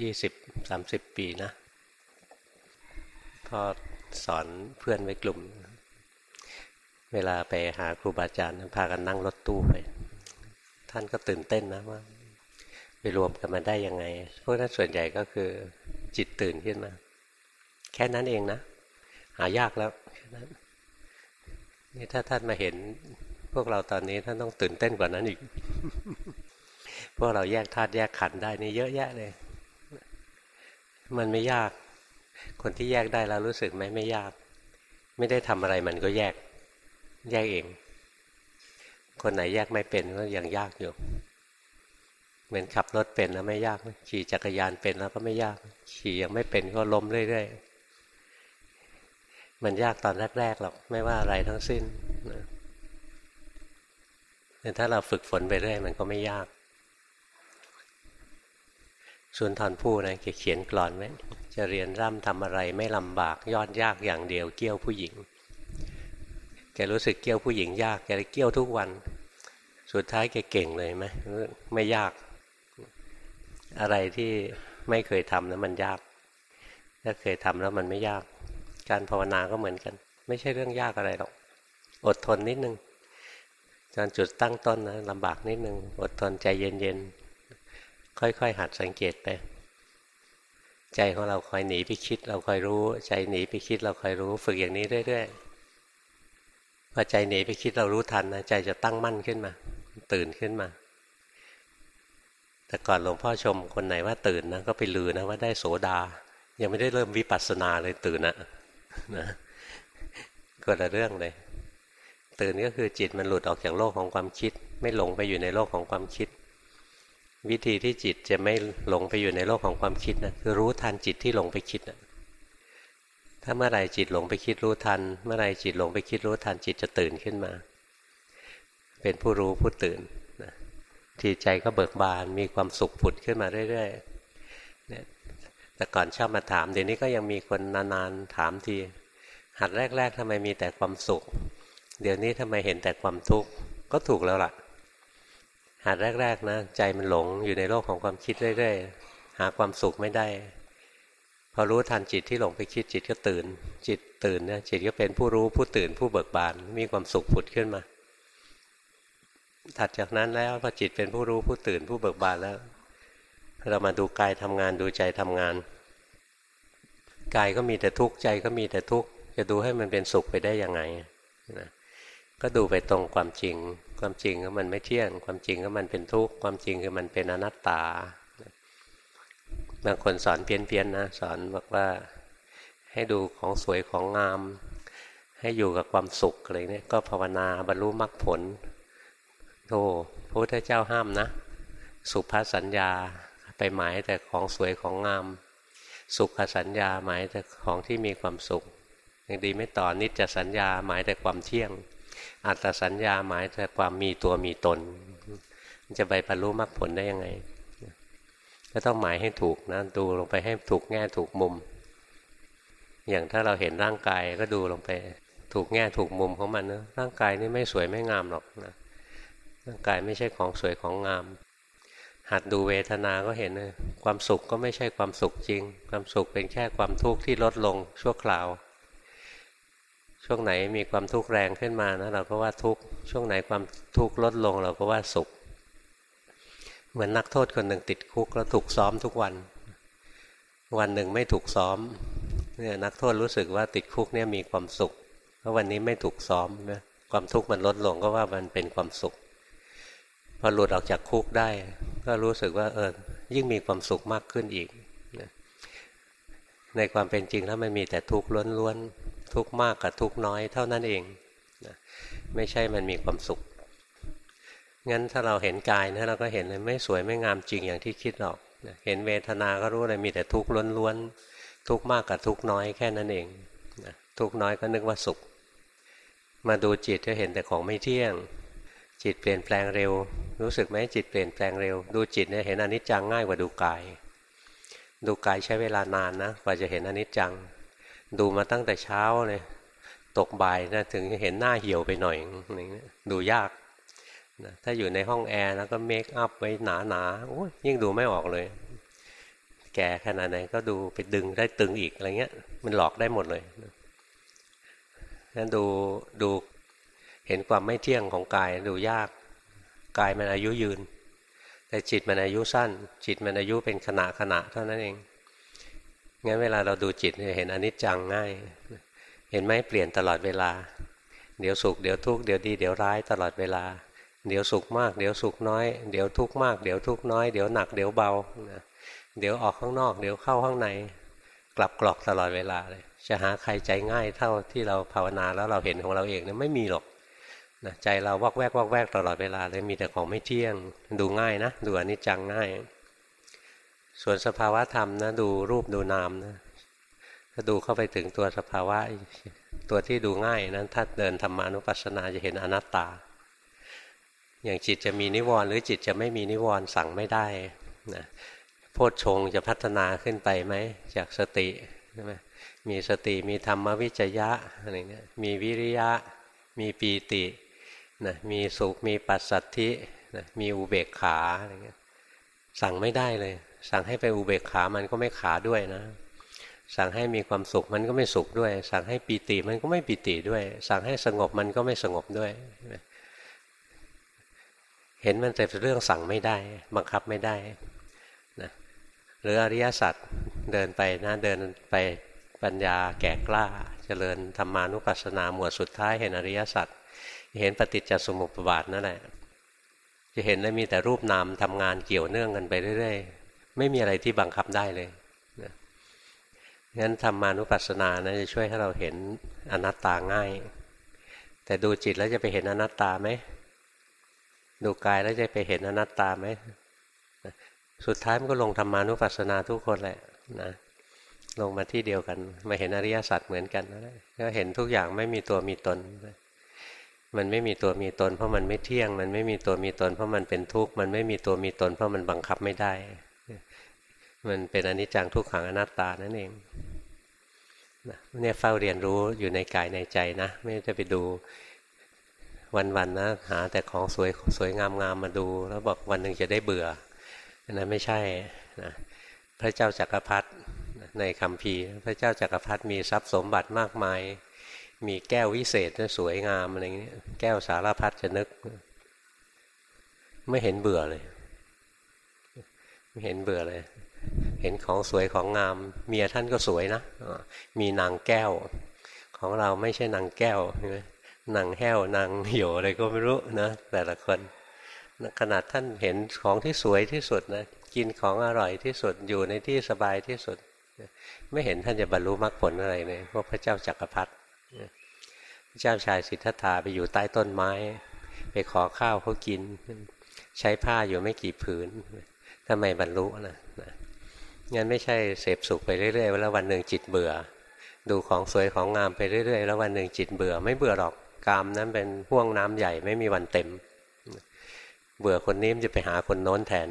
ยี่สิบสามสิบปีนะพ่อสอนเพื่อนไว้กลุ่ม เวลาไปหาครูบาอาจารย์พากันนั่งรถตู้ไป ท่านก็ตื่นเต้นนะว่าไปรวมกันมาได้ยังไง พวกนั้นส่วนใหญ่ก็คือจิตตื่นขึ้นมา แค่นั้นเองนะ หายากแล้วนนี่ถ้าท่านมาเห็นพวกเราตอนนี้ท่านต้องตื่นเต้นกว่านั้นอีก พวกเราแยกธาตุแยกขันได้นี่เยอะแยะเลย มันไม่ยาก คนที่แยกได้แล้วรู้สึกไหมไม่ยาก ไม่ได้ทำอะไรมันก็แยก แยกเอง คนไหนแยกไม่เป็นก็ยังยากอยู่ เหมือนขับรถเป็นแล้วไม่ยาก ขี่จักรยานเป็นแล้วก็ไม่ยาก ขี่ยังไม่เป็นก็ล้มเรื่อยๆ มันยากตอนแรกๆหรอกไม่ว่าอะไรทั้งสิ้นแต่ถ้าเราฝึกฝนไปเรื่อยมันก็ไม่ยาก สุนทรภู่นะแกเขียนกรอนไว้จะเรียนร่ำทำอะไรไม่ลำบากยอดยากอย่างเดียวเกี้ยวผู้หญิงแกรู้สึกเกี้ยวผู้หญิงยากแกเลยเกี้ยวทุกวัน สุดท้ายแกเก่งเลยไหมไม่ยาก อะไรที่ไม่เคยทำแล้วมันยาก ถ้าเคยทำแล้วมันไม่ยาก การภาวนาก็เหมือนกัน ไม่ใช่เรื่องยากอะไรหรอก อดทนนิดนึงตอนจุดตั้งต้นนะลำบากนิดนึง อดทนใจเย็นๆ ค่อยๆ หัดสังเกตไป ใจของเราคอยหนีไปคิด เราคอยรู้ ใจหนีไปคิดเราคอยรู้ ฝึกอย่างนี้เรื่อยๆพอใจหนีไปคิดเรารู้ทันนะใจจะตั้งมั่นขึ้นมา ตื่นขึ้นมา แต่ก่อนหลวงพ่อชมคนไหนว่าตื่นนะก็ไปลือนะว่าได้โสดา ยังไม่ได้เริ่มวิปัสสนาเลยตื่นนะนะก็ละเรื่องเลย ตื่นก็คือจิตมันหลุดออกจากโลกของความคิด ไม่หลงไปอยู่ในโลกของความคิด วิธีที่จิตจะไม่หลงไปอยู่ในโลกของความคิดนะคือรู้ทันจิตที่หลงไปคิดนะถ้าเมื่อไรจิตหลงไปคิดรู้ทัน เมื่อไรจิตหลงไปคิดรู้ทันจิตจะตื่นขึ้นมา เป็นผู้รู้ผู้ตื่นนะทีใจก็เบิกบานมีความสุขผุดขึ้นมาเรื่อยๆเนี่ยแต่ก่อนชอบมาถามเดี๋ยวนี้ก็ยังมีคนนานๆถามทีหัดแรก ๆทำไมมีแต่ความสุข เดี๋ยวนี้ทำไมเห็นแต่ความทุกข์ก็ถูกแล้วล่ะ หัดแรก ๆ นะ ใจมันหลงอยู่ในโลกของความคิดเรื่อยๆหาความสุขไม่ได้ พอรู้ทันจิตที่หลงไปคิดจิตก็ตื่น จิตตื่นนะจิตก็เป็นผู้รู้ผู้ตื่นผู้เบิกบานมีความสุขผุดขึ้นมา ถัดจากนั้นแล้วพอจิตเป็นผู้รู้ผู้ตื่นผู้เบิกบานแล้วเรามาดูกายทำงานดูใจทำงานกายก็มีแต่ทุกข์ใจก็มีแต่ทุกข์จะดูให้มันเป็นสุขไปได้ยังไงนะก็ดูไปตรงความจริง ความจริงก็มันไม่เที่ยง ความจริงก็มันเป็นทุกข์ ความจริงคือมันเป็นอนัตตา บางคนสอนเพี้ยนๆนะ สอนบอกว่าให้ดูของสวยของงาม ให้อยู่กับความสุขอะไรเนี่ย ก็ภาวนาบรรลุมรรคผลโธ่พระพุทธเจ้าห้ามนะ สุภาสัญญาไปหมายแต่ของสวยของงาม สุขสัญญาหมายแต่ของที่มีความสุขยังดีไม่ต่อนิจสัญญาหมายแต่ความเที่ยง อัตสัญญาหมายแต่ความมีตัวมีตน จะไปบรรลุมรรคผลได้ยังไง ก็ต้องหมายให้ถูกนะดูลงไปให้ถูกแง่ถูกมุม อย่างถ้าเราเห็นร่างกายก็ดูลงไป ถูกแง่ถูกมุมของมันนะร่างกายนี่ไม่สวยไม่งามหรอกนะร่างกายไม่ใช่ของสวยของงาม หัดดูเวทนา ก็เห็นนะความสุขก็ไม่ใช่ความสุขจริง ความสุขเป็นแค่ความทุกข์ที่ลดลงชั่วคราว ช่วงไหนมีความทุกข์แรงขึ้นมานะเราก็ว่าทุกข์ช่วงไหนความทุกข์ลดลง เราก็ว่าสุข เหมือนนักโทษคนหนึ่งติดคุกแล้วถูกซ้อมทุกวัน วันหนึ่งไม่ถูกซ้อมเนี่ยนักโทษรู้สึกว่าติดคุกเนี่ยมีความสุขเพราะวันนี้ไม่ถูกซ้อมนะความทุกข์มันลดลงก็ว่ามันเป็นความสุข พอหลุดออกจากคุกได้ ก็รู้สึกว่าเออยิ่งมีความสุขมากขึ้นอีก ในความเป็นจริงแล้วมันมีแต่ทุกข์ล้วนๆ ทุกข์มากกับทุกข์น้อยเท่านั้นเองนะไม่ใช่มันมีความสุข งั้นถ้าเราเห็นกายนะเราก็เห็นเลยไม่สวยไม่งามจริงอย่างที่คิดหรอกนะเห็นเวทนาก็รู้เลยมีแต่ทุกข์ล้วนๆทุกข์มากกับทุกข์น้อยแค่นั้นเองนะทุกข์น้อยก็นึกว่าสุข มาดูจิตจะเห็นแต่ของไม่เที่ยง จิตเปลี่ยนแปลงเร็ว รู้สึกไหมจิตเปลี่ยนแปลงเร็ว ดูจิตเนี่ยเห็นอนิจจังง่ายกว่าดูกายดูกายใช้เวลานานนะกว่าจะเห็นอนิจจัง ดูมาตั้งแต่เช้าเลย ตกบ่ายนะถึงเห็นหน้าเหี่ยวไปหน่อยดูยากนะถ้าอยู่ในห้องแอร์แล้วก็เมคอัพไว้หนาๆโอ้ยยิ่งดูไม่ออกเลย แก่ขนาดไหนก็ดูไปดึงได้ตึงอีกอะไรเงี้ย มันหลอกได้หมดเลยนั้นดูดูเห็นความไม่เที่ยงของกายดูยากกายมันอายุยืน แต่จิตมันอายุสั้น จิตมันอายุเป็นขณะขณะเท่านั้นเอง งั้นเวลาเราดูจิตเห็นอนิจจังง่าย เห็นไหมเปลี่ยนตลอดเวลา เดี๋ยวสุขเดี๋ยวทุกข์เดี๋ยวดีเดี๋ยวร้ายตลอดเวลา เดี๋ยวสุขมาก เดี๋ยวสุขน้อย เดี๋ยวทุกข์มากเดี๋ยวทุกข์น้อย เดี๋ยวหนักเดี๋ยวเบา เดี๋ยวออกข้างนอก เดี๋ยวเข้าข้างใน กลับกรอกตลอดเวลาเลย จะหาใครใจง่ายเท่าที่เราภาวนาแล้วเราเห็นของเราเองเนี่ยไม่มีหรอกนะใจเราวอกแวกวอกแวกตลอดเวลาเลยมีแต่ของไม่เที่ยง ดูง่ายนะ ดูอนิจจังง่าย ส่วนสภาวะธรรมนะดูรูปดูนามนะถ้าดูเข้าไปถึงตัวสภาวะตัวที่ดูง่ายนั้นถ้าเดินธรรมานุปัสสนาจะเห็นอนัตตา อย่างจิตจะมีนิวรณ์หรือจิตจะไม่มีนิวรณ์สั่งไม่ได้นะโพชฌงจะพัฒนาขึ้นไปไหมจากสติใช่ไหมมีสติมีธรรมวิจยะอะไรเงี้ยมีวิริยะ มีปีตินะมีสุขมีปัสสัทธินะมีอุเบกขาอะไรเงี้ยสั่งไม่ได้เลย สั่งให้ไปอุเบกขามันก็ไม่ขาด้วยนะ สั่งให้มีความสุขมันก็ไม่สุขด้วย สั่งให้ปีติมันก็ไม่ปีติด้วย สั่งให้สงบมันก็ไม่สงบด้วย เห็นมันแต่เรื่องสั่งไม่ได้ บังคับไม่ได้นะหรืออริยสัจเดินไปนะเดินไปปัญญาแก่กล้า เจริญธรรมานุปัสสนาหมวดสุดท้ายเห็นอริยสัจเห็นปฏิจจสมุปบาทนั่นแหละจะเห็นได้มีแต่รูปนามทำงานเกี่ยวเนื่องกันไปเรื่อย ไม่มีอะไรที่บังคับได้เลยนะงั้นธรรมานุปัสสนานะจะช่วยให้เราเห็นอนัตตาง่าย แต่ดูจิตแล้วจะไปเห็นอนัตตาไหมดูกายแล้วจะไปเห็นอนัตตาไหมสุดท้ายมันก็ลงธรรมานุปัสสนาทุกคนแหละนะลงมาที่เดียวกัน มาเห็นอริยสัจเหมือนกันก็เห็นทุกอย่างไม่มีตัวมีตน มันไม่มีตัวมีตน เพราะมันไม่เที่ยง มันไม่มีตัวมีตน เพราะมันเป็นทุกข์ มันไม่มีตัวมีตน เพราะมันบังคับไม่ได้ มันเป็นอนิจจังทุกขังอนัตตานั่นเองเนี่ยเฝ้าเรียนรู้อยู่ในกายในใจนะ ไม่จะไปดูวันๆนะหาแต่ของสวยสวยงามงามมาดู แล้วบอกวันหนึ่งจะได้เบื่อนะไม่ใช่นะพระเจ้าจักรพรรดิในคำพีพระเจ้าจักรพรรดิมีทรัพย์สมบัติมากมาย มีแก้ววิเศษสวยงามอะไรเงี้ยแก้วสารพัดจะนึก ไม่เห็นเบื่อเลย ไม่เห็นเบื่อเลย เห็นของสวยของงาม เมียท่านก็สวยนะมีนางแก้ว ของเราไม่ใช่นางแก้วใช่ไหมนางแห้วนางโยอะไรก็ไม่รู้นะแต่ละคนขนาดท่านเห็นของที่สวยที่สุดนะกินของอร่อยที่สุดอยู่ในที่สบายที่สุด ไม่เห็นท่านจะบรรลุมรรคผลอะไรเลยพวกพระเจ้าจักรพรรดิพระเจ้าชายสิทธัตถะไปอยู่ใต้ต้นไม้ ไปขอข้าวเขากิน ใช้ผ้าอยู่ไม่กี่ผืนทำไมบรรลุนะ งั้นไม่ใช่เสพสุขไปเรื่อยๆแล้ววันหนึ่งจิตเบื่อ ดูของสวยของงามไปเรื่อยๆ แล้ววันหนึ่งจิตเบื่อ ไม่เบื่อหรอกกามนั้นเป็นห่วงน้ำใหญ่ไม่มีวันเต็ม เบื่อคนนี้มันจะไปหาคนโน้นแทน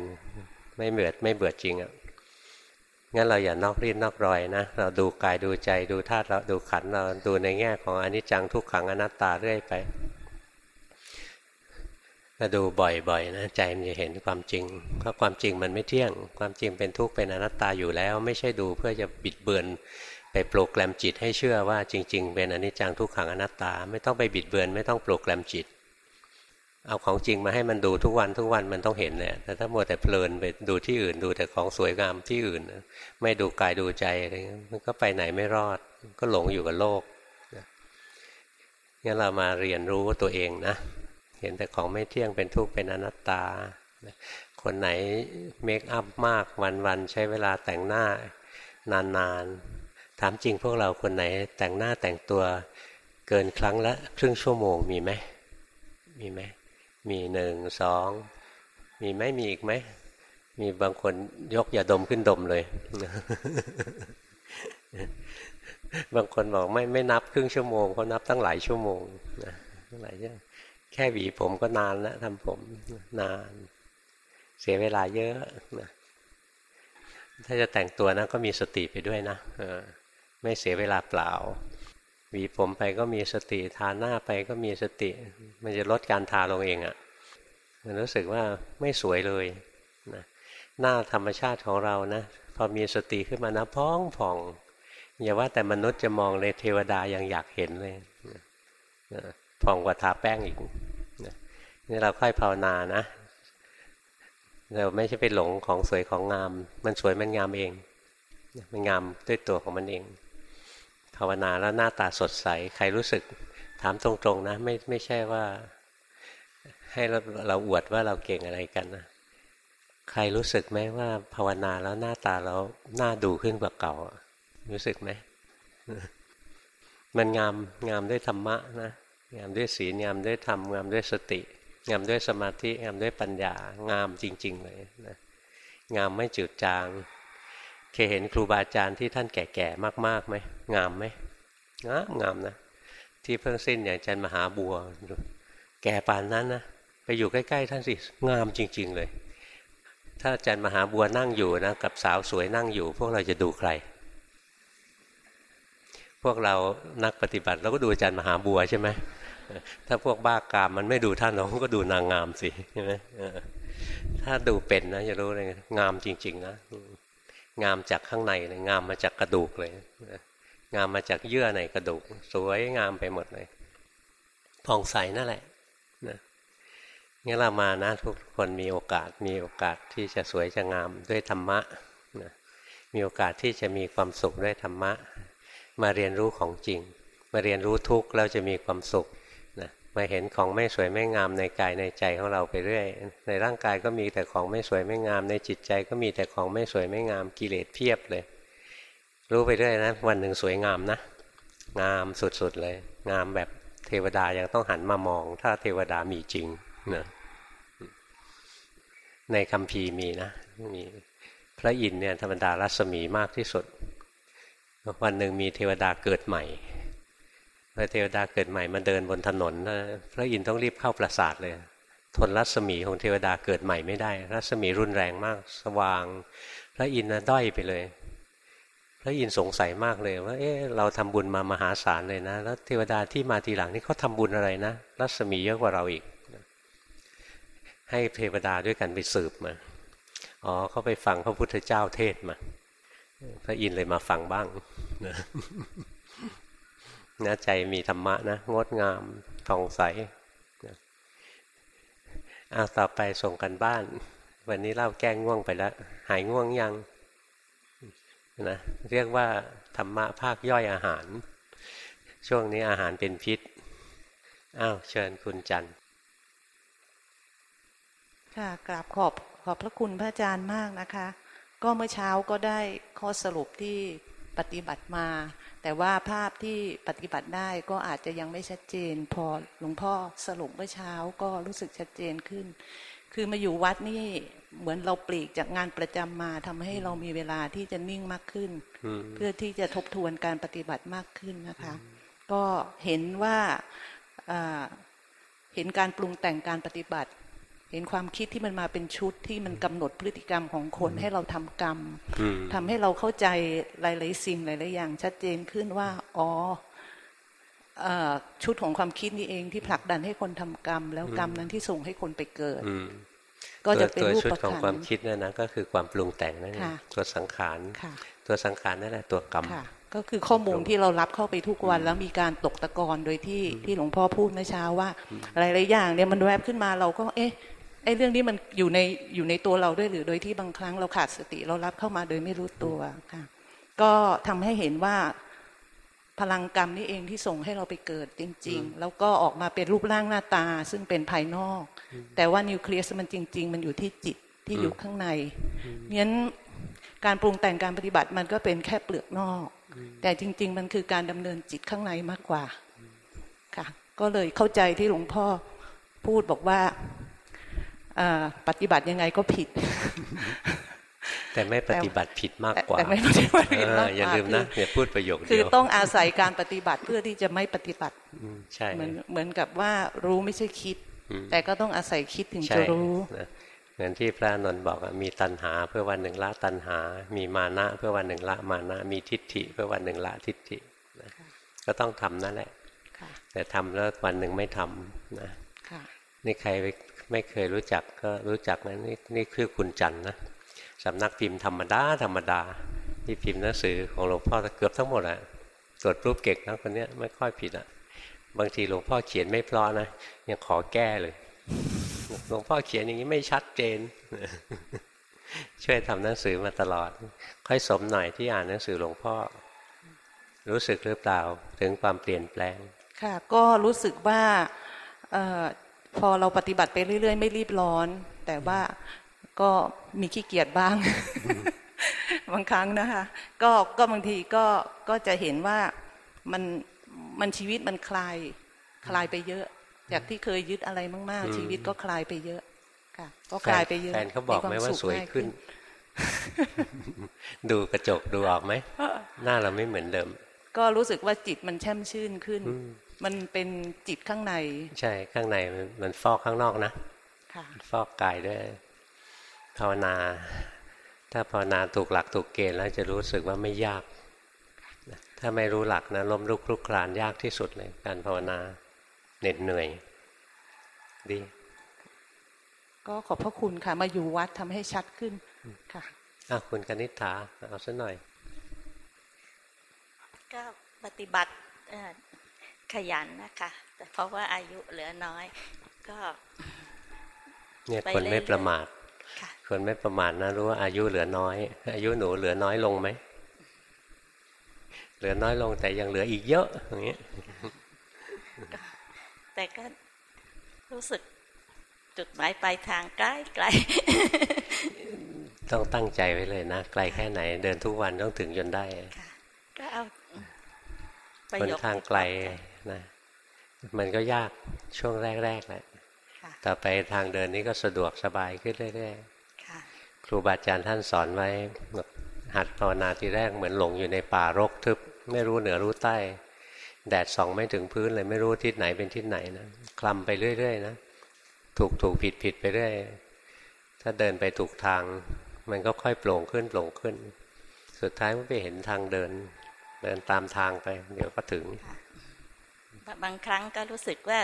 ไม่เบื่อไม่เบื่อจริงอะ่ะงั้นเราอย่านอกรีดนอกรอยนะ เราดูกายดูใจดูธาตุเราดูขันเราดูในแง่ของอนิจจังทุกขังอนัตตาเรื่อยไป ถ้าดูบ่อยๆนะใจมันจะเห็นความจริงเพราะความจริงมันไม่เที่ยง ความจริงเป็นทุกข์เป็นอนัตตาอยู่แล้ว ไม่ใช่ดูเพื่อจะบิดเบือนไปโปรแกรมจิตให้เชื่อว่าจริง ๆ เป็นอนิจจังทุกขังอนัตตา ไม่ต้องไปบิดเบือนไม่ต้องโปรแกรมจิต เอาของจริงมาให้มันดูทุกวันทุกวันมันต้องเห็นแหละแต่ถ้ามัวแต่เพลินไปดูที่อื่นดูแต่ของสวยงามที่อื่น ไม่ดูกายดูใจอะไรเงี้ยมันก็ไปไหนไม่รอด ก็หลงอยู่กับโลกงั้นเรามาเรียนรู้ตัวเองนะ เห็นแต่ของไม่เที่ยงเป็นทุกข์เป็นอนัตตา คนไหนเมคอัพมากวันๆใช้เวลาแต่งหน้านานๆ ถามจริงพวกเราคนไหนแต่งหน้าแต่งตัวเกินครั้งละครึ่งชั่วโมงมีไหมมีไหมมีหนึ่งสองมีไหมมีอีกไหมมีบางคนยกยาดมขึ้นดมเลย บางคนบอกไม่ไม่นับครึ่งชั่วโมงเขานับตั้งหลายชั่วโมงนะตั้งหลายชั่ว แค่หวีผมก็นานแล้วทำผมนาน เสียเวลาเยอะนะถ้าจะแต่งตัวนะก็มีสติไปด้วยนะไม่เสียเวลาเปล่า หวีผมไปก็มีสติทาหน้าไปก็มีสติ มันจะลดการทาลงเองอะ่ะมันรู้สึกว่าไม่สวยเลยนะหน้าธรรมชาติของเรานะพอมีสติขึ้นมานะพองผ่องอย่าว่าแต่มนุษย์จะมองเลยเทวดายังอยากเห็นเลย ผ่องกว่าทาแป้งอีกนี่เราค่อยภาวนานะเราไม่ใช่ไปหลงของสวยของงาม มันสวยมันงามเอง มันงามด้วยตัวของมันเอง ภาวนาแล้วหน้าตาสดใส ใครรู้สึกถามตรงๆนะ ไม่ไม่ใช่ว่า ให้เราเราอวดว่าเราเก่งอะไรกันนะ ใครรู้สึกไหมว่าภาวนาแล้วหน้าตาเราหน้าดูขึ้นกว่าเก่า รู้สึกไหม มันงามงามด้วยธรรมะนะ งามด้วยศีลงามด้วยธรรมงามด้วยสติ งามด้วยสมาธิงามด้วยปัญญา งามจริง ๆ เลยนะงามไม่จืดจาง เคยเห็นครูบาอาจารย์ที่ท่านแก่ๆมากๆไหมงามไหมงามงามนะที่เพิ่งสิ้นอย่างอาจารย์มหาบัว แก่ป่านนั้นนะไปอยู่ใกล้ๆท่านสิงามจริง ๆ เลย ถ้าอาจารย์มหาบัวนั่งอยู่นะกับสาวสวยนั่งอยู่ พวกเราจะดูใคร พวกเรานักปฏิบัติเราก็ดูอาจารย์มหาบัวใช่ไหม ถ้าพวกบ้ากามมันไม่ดูท่านเราก็ดูนางงามสิใช่ไหมถ้าดูเป็นนะจะรู้เลยงามจริง ๆ นะงามจากข้างในเลยงามมาจากกระดูกเลยงามมาจากเยื่อในกระดูก สวยงามไปหมดเลยผ่องใสนั่นแหละนะงั้นเรามานะทุกคนมีโอกาสมีโอกาสที่จะสวยจะงามด้วยธรรมะนะมีโอกาสที่จะมีความสุขด้วยธรรมะ มาเรียนรู้ของจริง มาเรียนรู้ทุกข์แล้วจะมีความสุข มาเห็นของไม่สวยไม่งามในกายในใจของเราไปเรื่อย ในร่างกายก็มีแต่ของไม่สวยไม่งาม ในจิตใจก็มีแต่ของไม่สวยไม่งามกิเลสเพียบเลย รู้ไปเรื่อยนะ วันหนึ่งสวยงามนะ งามสุดๆเลย งามแบบเทวดายังต้องหันมามอง ถ้าเทวดามีจริงนะในคำพีมีนะมีพระอินทร์เนี่ยธรรมดารัศมีมากที่สุด วันหนึ่งมีเทวดาเกิดใหม่ พอเทวดาเกิดใหม่มาเดินบนถนนพระอินทร์ต้องรีบเข้าปราสาทเลย ทนรัศมีของเทวดาเกิดใหม่ไม่ได้ รัศมีรุนแรงมาก สว่าง พระอินทร์ด้อยไปเลย พระอินทร์สงสัยมากเลยว่าเอ๊ะเราทำบุญมามหาศาลเลยนะ แล้วเทวดาที่มาทีหลังนี่เขาทาบุญอะไรนะ รัศมีเยอะกว่าเราอีก ให้เทวดาด้วยกันไปสืบมาอ๋อเขาไปฟังพระพุทธเจ้าเทศมา พระอินทร์เลยมาฟังบ้างนะ นะใจมีธรรมะนะงดงามท่องใสนะเอาต่อไปส่งกันบ้าน วันนี้เล่าแก้ง่วงไปแล้ว หายง่วงยังนะเรียกว่าธรรมะภาคย่อยอาหาร ช่วงนี้อาหารเป็นพิษอ้าวเชิญคุณจันค่ะกราบขอบขอบพระคุณพระอาจารย์มากนะคะ ก็เมื่อเช้าก็ได้ข้อสรุปที่ปฏิบัติมา แต่ว่าภาพที่ปฏิบัติได้ก็อาจจะยังไม่ชัดเจน พอหลวงพ่อสรุปเมื่อเช้าก็รู้สึกชัดเจนขึ้น คือมาอยู่วัดนี่เหมือนเราปลีกจากงานประจำมาทำให้เรามีเวลาที่จะนิ่งมากขึ้น เพื่อที่จะทบทวนการปฏิบัติมากขึ้นนะคะ ก็เห็นว่าเห็นการปรุงแต่งการปฏิบัติ เห็นความคิดที่มันมาเป็นชุดที่มันกำหนดพฤติกรรมของคนให้เราทำกรรมทำให้เราเข้าใจหลาย ๆ สิ่งหลาย ๆ อย่าง ชัดเจนขึ้นว่า อ๋อชุดของความคิดนี่เองที่ผลักดันให้คนทำกรรม แล้วกรรมนั้นที่ส่งให้คนไปเกิดก็จะเป็นรูปประของความคิดนั่นนะก็คือความปรุงแต่งนั่นเองตัวสังขารตัวสังขารนั่นแหละตัวกรรมก็คือข้อมูลที่เรารับเข้าไปทุกวัน แล้วมีการตกตะกอนโดยที่ที่หลวงพ่อพูดเมื่อเช้าว่าหลายๆอย่างเนี่ยมันแวบขึ้นมาเราก็เอ๊ะ ไอ้เรื่องนี้มันอยู่ในอยู่ในตัวเราด้วยหรือโดยที่บางครั้งเราขาดสติเรารับเข้ามาโดยไม่รู้ตัวค่ะ ก็ทำให้เห็นว่าพลังกรรมนี่เองที่ส่งให้เราไปเกิดจริง ๆ แล้วก็ออกมาเป็นรูปร่างหน้าตา ซึ่งเป็นภายนอก แต่ว่านิวเคลียสมันจริง ๆ มันอยู่ที่จิตที่อยู่ข้างในงั้นการปรุงแต่งการปฏิบัติมันก็เป็นแค่เปลือกนอก แต่จริง ๆ มันคือการดำเนินจิตข้างในมากกว่าค่ะ ก็เลยเข้าใจที่หลวงพ่อพูดบอกว่า ปฏิบัติยังไงก็ผิด แต่ไม่ปฏิบัติผิดมากกว่าแต่ไม่ปฏิบัติผิดมากกว่าอย่าลืมนะอย่าพูดประโยคเดียวคือต้องอาศัยการปฏิบัติเพื่อที่จะไม่ปฏิบัติใช่เหมือนเหมือนกับว่ารู้ไม่ใช่คิด แต่ก็ต้องอาศัยคิดถึงจะรู้เหมือนที่พระนนท์บอกมีตัณหาเพื่อวันหนึ่งละตัณหา มีมานะ เพื่อวันหนึ่งละมานะ มีทิฏฐิ เพื่อวันหนึ่งละทิฏฐิก็ต้องทำนั่นแหละแต่ทำแล้ววันหนึ่งไม่ทำนะนี่ใครไป ไม่เคยรู้จักก็รู้จักนะนี่นี่คือคุณจันนะสำนักพิมพ์ธรรมดาธรรมดาที่พิมพ์หนังสือของหลวงพ่อเกือบทั้งหมดอะตรวจรูปเก่งนะคนนี้ไม่ค่อยผิดอะบางทีหลวงพ่อเขียนไม่เพลาะนะยังขอแก้เลยหลวงพ่อเขียนอย่างนี้ไม่ชัดเจน ช่วยทำหนังสือมาตลอด ค่อยสมหน่อยที่อ่านหนังสือหลวงพ่อ รู้สึกหรือเปล่าถึงความเปลี่ยนแปลง ค่ะ ก็รู้สึกว่า พอเราปฏิบัติไปเรื่อย ๆ ไม่รีบร้อน แต่ว่าก็มีขี้เกียจบ้าง บางครั้งนะคะ ก็ก็บางทีก็ก็จะเห็นว่ามันมันชีวิตมันคลายคลายไปเยอะ จากที่เคยยึดอะไรมากๆ ชีวิตก็คลายไปเยอะค่ะ ก็คลายไปเยอะแฟนเขาบอกไหมว่าสวยขึ้น ดูกระจกดูออกไหมหน้าเราไม่เหมือนเดิม ก็รู้สึกว่าจิตมันแช่มชื่นขึ้น มันเป็นจิตข้างใน ใช่ข้างในมันฟอกข้างนอกนะค่ะฟอกกายด้วยภาวนา ถ้าภาวนาถูกหลักถูกเกณฑ์แล้วจะรู้สึกว่าไม่ยาก ถ้าไม่รู้หลักนะล้มลุกคลุกคลานยากที่สุดเลยการภาวนาเหน็ดเหนื่อย ดี ก็ขอบพระคุณค่ะ มาอยู่วัดทำให้ชัดขึ้นค่ะอะคุณกนิษฐาเอาซะหน่อย ก็ปฏิบัติ ขยันนะคะแต่เพราะว่าอายุเหลือน้อย ก็เนี่ยคนไม่ประมาทค่ะคนไม่ประมาทนะรู้ว่าอายุเหลือน้อย อายุหนูเหลือน้อยลงไหมเหลือน้อยลงแต่ยังเหลืออีกเยอะอย่างเงี้ยแต่ก็รู้สึกจุดหมายปลายทางใกล้ไกลต้องตั้งใจไว้เลยนะไกลแค่ไหน เดินทุกวันต้องถึงจนได้ค่ะก็เอาประคนโยคทางไกล นะมันก็ยากช่วงแรกๆแหละค่ะต่อไปทางเดินนี้ก็สะดวกสบายขึ้นเรื่อยค่ะๆครูบาอาจารย์ท่านสอนไว้บอกหัดภาวนาทีแรกเหมือนหลงอยู่ในป่ารกทึบ ไม่รู้เหนือรู้ใต้ แดดส่องไม่ถึงพื้นเลยไม่รู้ทิศไหนเป็นทิศไหนนะคลำไปเรื่อยๆนะถูกถูกผิดผิดไปเรื่อยถ้าเดินไปถูกทาง มันก็ค่อยโปร่งขึ้นโปร่งขึ้น สุดท้ายมันไปเห็นทางเดิน เดินตามทางไป เดี๋ยวก็ถึง บางครั้งก็รู้สึกว่า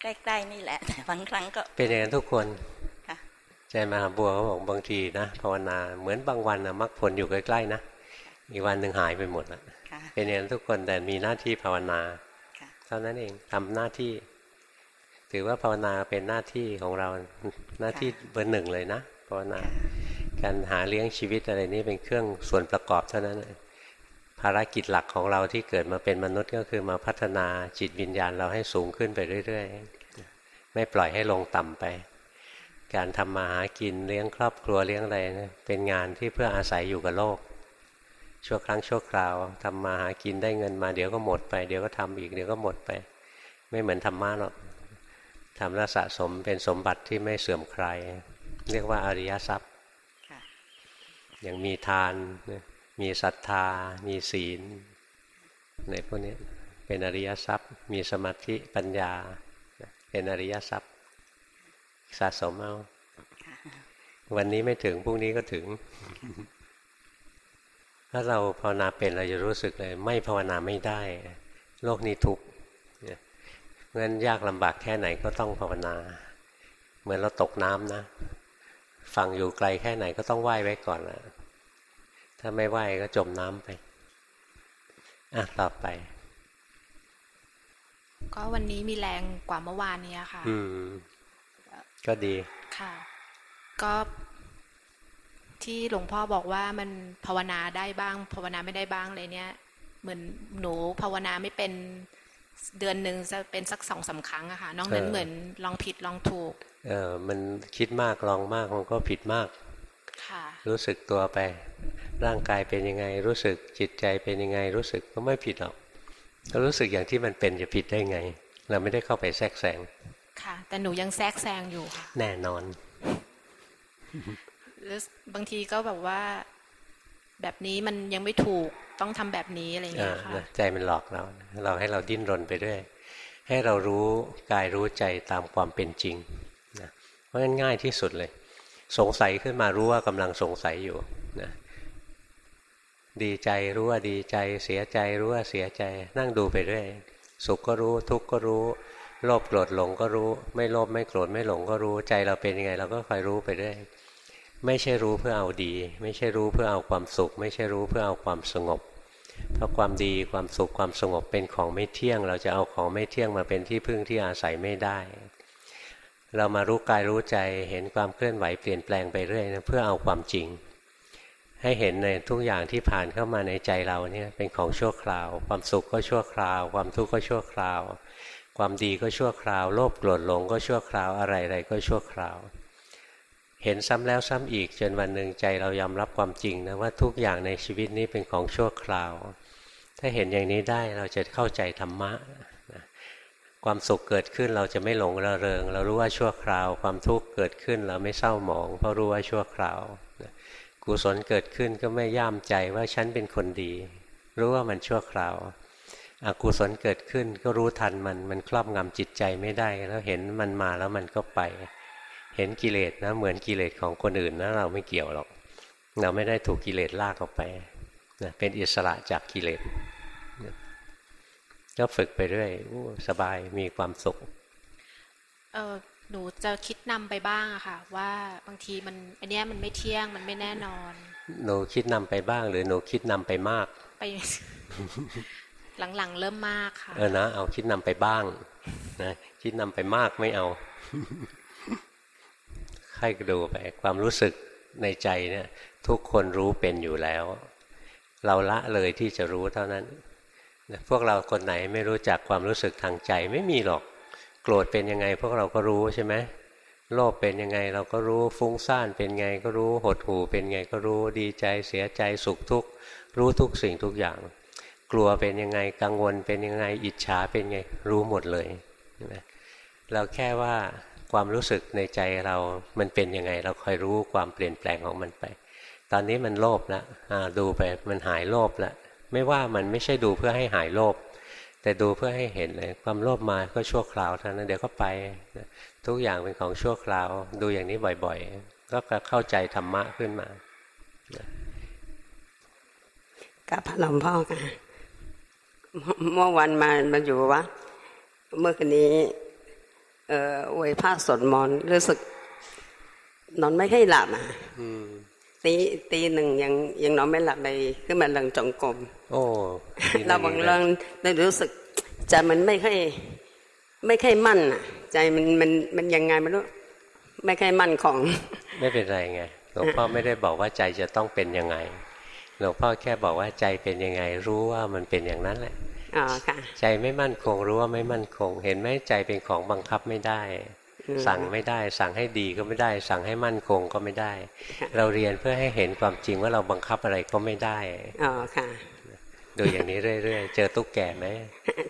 ใกล้ๆนี่แหละแต่บางครั้งก็ เป็นอย่างนั้นทุกคนค่ะใจมหาบัวเขาบอกบางทีนะภาวนาเหมือนบางวันนะมรรคผลอยู่ใกล้ๆนะอีกวันหนึ่งหายไปหมดละค่ะเป็นอย่างนั้นทุกคนแต่มีหน้าที่ภาวนาค่ะเท่านั้นเองทำหน้าที่ ถือว่าภาวนาเป็นหน้าที่ของเราหน้าที่เบอร์หนึ่งเลยนะภาวนาการหาเลี้ยงชีวิตอะไรนี้เป็นเครื่องส่วนประกอบเท่านั้น ภารกิจหลักของเราที่เกิดมาเป็นมนุษย์ก็คือมาพัฒนาจิตวิญญาณเราให้สูงขึ้นไปเรื่อย ๆ ไม่ปล่อยให้ลงต่ำไป การทำมาหากินเลี้ยงครอบครัวเลี้ยงอะไรนะเป็นงานที่เพื่ออาศัยอยู่กับโลก ชั่วครั้งชั่วคราวทำมาหากินได้เงินมาเดี๋ยวก็หมดไปเดี๋ยวก็ทำอีกเดี๋ยวก็หมดไป ไม่เหมือนธรรมะหรอกทำแล้วสะสมเป็นสมบัติที่ไม่เสื่อมคลายเรียกว่าอริยทรัพย์ค่ะอย่างมีทานนะ มีศรัทธา มีศีลในพวกนี้เป็นอริยทรัพย์ มีสมาธิปัญญา เป็นอริยทรัพย์สะสมเอาวันนี้ไม่ถึงพรุ่งนี้ก็ถึง ถ้าเราภาวนาเป็นเราจะรู้สึกเลย ไม่ภาวนาไม่ได้ โลกนี้ทุกข์เพราะฉะนั้นยากลำบากแค่ไหนก็ต้องภาวนา เหมือนเราตกน้ำนะ ฝั่งอยู่ไกลแค่ไหนก็ต้องว่ายไว้ก่อนละ ถ้าไม่ว่ายก็จมน้ำไปอะต่อไป ก็วันนี้มีแรงกว่าเมื่อวานนี้ค่ะ อืม ก็ดีค่ะ ก็ที่หลวงพ่อบอกว่ามันภาวนาได้บ้าง ภาวนาไม่ได้บ้างเลยเนี่ย เหมือนหนูภาวนาไม่เป็นเดือนหนึ่งจะเป็นสักสองสาครั้งอะค่ะนอกนั้นเออเหมือนลองผิดลองถูก เออมันคิดมากลองมากมันก็ผิดมาก ค่ะ รู้สึกตัวไป ร่างกายเป็นยังไงรู้สึกจิตใจเป็นยังไงรู้สึกก็ไม่ผิดหรอกก็รู้สึกอย่างที่มันเป็นจะผิดได้ไง เราไม่ได้เข้าไปแทรกแซงค่ะ แต่หนูยังแทรกแซงอยู่ค่ะ แน่นอนแล้วบางทีก็แบบว่า แบบนี้มันยังไม่ถูกต้องทำแบบนี้อะไรอย่างเอเงี้อยค่ะนะใจมันหลอกเราเราให้เราดิ้นรนไปด้วย ให้เรารู้กายรู้ใจตามความเป็นจริงนะเพราะงั้นง่ายที่สุดเลย สงสัยขึ้นมารู้ว่ากำลังสงสัยอยู่นะ ดีใจรู้ว่าดีใจ เสียใจรู้ว่าเสียใจ นั่งดูไปเรื่อยสุขก็รู้ ทุกข์ก็รู้ โลภโกรธหลงก็รู้ ไม่โลภไม่โกรธไม่หลงก็รู้ใจเราเป็นยังไง เราก็คอยรู้ไปเรื่อยไม่ใช่รู้เพื่อเอาดี ไม่ใช่รู้เพื่อเอาความสุข ไม่ใช่รู้เพื่อเอาความสงบ เพราะความดีความสุขความสงบเป็นของไม่เที่ยง เราจะเอาของไม่เที่ยงมาเป็นที่พึ่งที่อาศัยไม่ได้ เรามารู้กายรู้ใจเห็นความเคลื่อนไหวเปลี่ยนแปลงไปเรื่อยนะเพื่อเอาความจริง ให้เห็นในทุกอย่างที่ผ่านเข้ามาในใจเราเนี่ยเป็นของชั่วคราว ความสุขก็ชั่วคราว ความทุกข์ก็ชั่วคราว ความดีก็ชั่วคราว โลภโกรธหลงก็ชั่วคราวอะไรๆก็ชั่วคราว เห็นซ้ำแล้วซ้ำอีกจนวันหนึ่งใจเรายอมรับความจริงนะว่าทุกอย่างในชีวิตนี้เป็นของชั่วคราว ถ้าเห็นอย่างนี้ได้เราจะเข้าใจธรรมะความสุขเกิดขึ้นเราจะไม่หลงระเริง เรารู้ว่าชั่วคราว ความทุกข์เกิดขึ้นเราไม่เศร้าหมอง เพราะรู้ว่าชั่วคราว กุศลเกิดขึ้นก็ไม่ย่ามใจว่าฉันเป็นคนดี รู้ว่ามันชั่วคราวอกุศลเกิดขึ้นก็รู้ทันมันมันครอบงำจิตใจไม่ได้ แล้วเห็นมันมาแล้วมันก็ไป เห็นกิเลสนะเหมือนกิเลสของคนอื่นนะเราไม่เกี่ยวหรอก เราไม่ได้ถูกกิเลสลากออกไปนะเป็นอิสระจากกิเลสก็ฝึกไปเรื่อยสบายมีความสุข หนูจะคิดนำไปบ้างอะค่ะ ว่าบางทีมันอันเนี้ยมันไม่เที่ยงมันไม่แน่นอน หนูคิดนำไปบ้าง หรือหนูคิดนำไปมาก ไป หลังๆเริ่มมากค่ะ เออนะเอาคิดนำไปบ้างนะคิดนำไปมากไม่เอาให้ดูไปความรู้สึกในใจเนี่ย ทุกคนรู้เป็นอยู่แล้ว เราละเลยที่จะรู้เท่านั้นนะพวกเราคนไหนไม่รู้จักความรู้สึกทางใจไม่มีหรอก โกรธเป็นยังไงพวกเราก็รู้ใช่ไหมโลภเป็นยังไงเราก็รู้ฟุ้งซ่านเป็นไงก็รู้หดหู่เป็นไงก็รู้ดีใจเสียใจสุขทุกข์รู้ทุกสิ่งทุกอย่าง กลัวเป็นยังไงกังวลเป็นยังไงอิจฉาเป็นไงรู้หมดเลยนะเราแค่ว่าความรู้สึกในใจเรามันเป็นยังไง เราคอยรู้ความเปลี่ยนแปลงของมันไป ตอนนี้มันโลภแล้วดูไปมันหายโลภแล้วไม่ว่ามันไม่ใช่ดูเพื่อให้หายโลภ แต่ดูเพื่อให้เห็นเลยความโลภมาก็ชั่วคราวเท่านั้นเดี๋ยวก็ไปนะทุกอย่างเป็นของชั่วคราว ดูอย่างนี้บ่อยๆ ก็เข้าใจธรรมะขึ้นมากับพระหลวงพ่อค่ะเมื่อวันมามาอยู่วัดเมื่อคืนนี้เอ่ออวยผ้าสวดมนต์รู้สึก นอนไม่ค่อยหลับอะอืม ตีตีหนึ่งยังยังนอนไม่หลับเลยขึ้นมาเริงจงกรมโอ้ดีเรานะบางดีนะเรื่องเลยรู้สึกใจมันไม่ค่อยไม่ค่อยมั่นอะ ใจมันมันมันยังไงไม่รู้ไม่ค่อยมั่นของ ไม่เป็นไรไงหลวงพ่อไม่ได้บอกว่าใจจะต้องเป็นยังไงหลวงพ่อแค่บอกว่าใจเป็นยังไง รู้ว่ามันเป็นอย่างนั้นแหละอ๋อค่ะ ใจไม่มั่นคงรู้ว่าไม่มั่นคง เห็นไหมใจเป็นของบังคับไม่ได้ อืมสั่งไม่ได้ สั่งให้ดีก็ไม่ได้ สั่งให้มั่นคงก็ไม่ได้ค่ะเราเรียนเพื่อให้เห็นความจริงว่าเราบังคับอะไรก็ไม่ได้อ๋อค่ะดูอย่างนี้เรื่อยๆ เจอตุ๊กแกไหม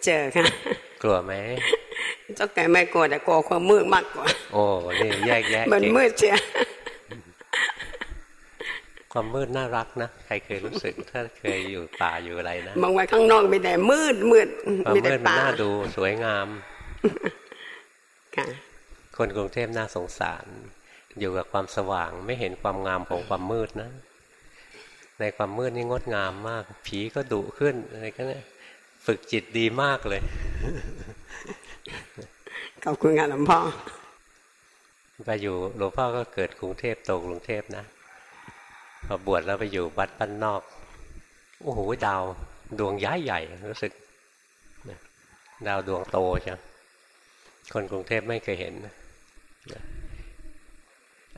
เจอค่ะ กลัวไหมเจ้าแก่ไม่กลัวแต่กลัวความมืดมากกว่า โอ้นี่แยกแยะมันเก่งมืดเชียความมืดน่ารักนะ ใครเคยรู้สึก ถ้าเคยอยู่ป่าอยู่อะไรนะมองไปข้างนอกมีแต่มืดมืดความมีแต่มืดมันป่าน่าดูสวยงาม ค่ะ คนกรุงเทพน่าสงสาร อยู่กับความสว่างไม่เห็นความงามของความมืดนะ ในความมืดนี่งดงามมาก ผีก็ดุขึ้นอะไรก็เนี่ยฝึกจิตดีมากเลยขอบคุณค่ะหลวงพ่อไปอยู่หลวงพ่อก็เกิดกรุงเทพโตกรุงเทพนะพอบวชแล้วไปอยู่วัดบ้านนอกโอ้โหดาวดวงย้ายใหญ่รู้สึกนะดาวดวงโตใช่คนกรุงเทพไม่เคยเห็นนะ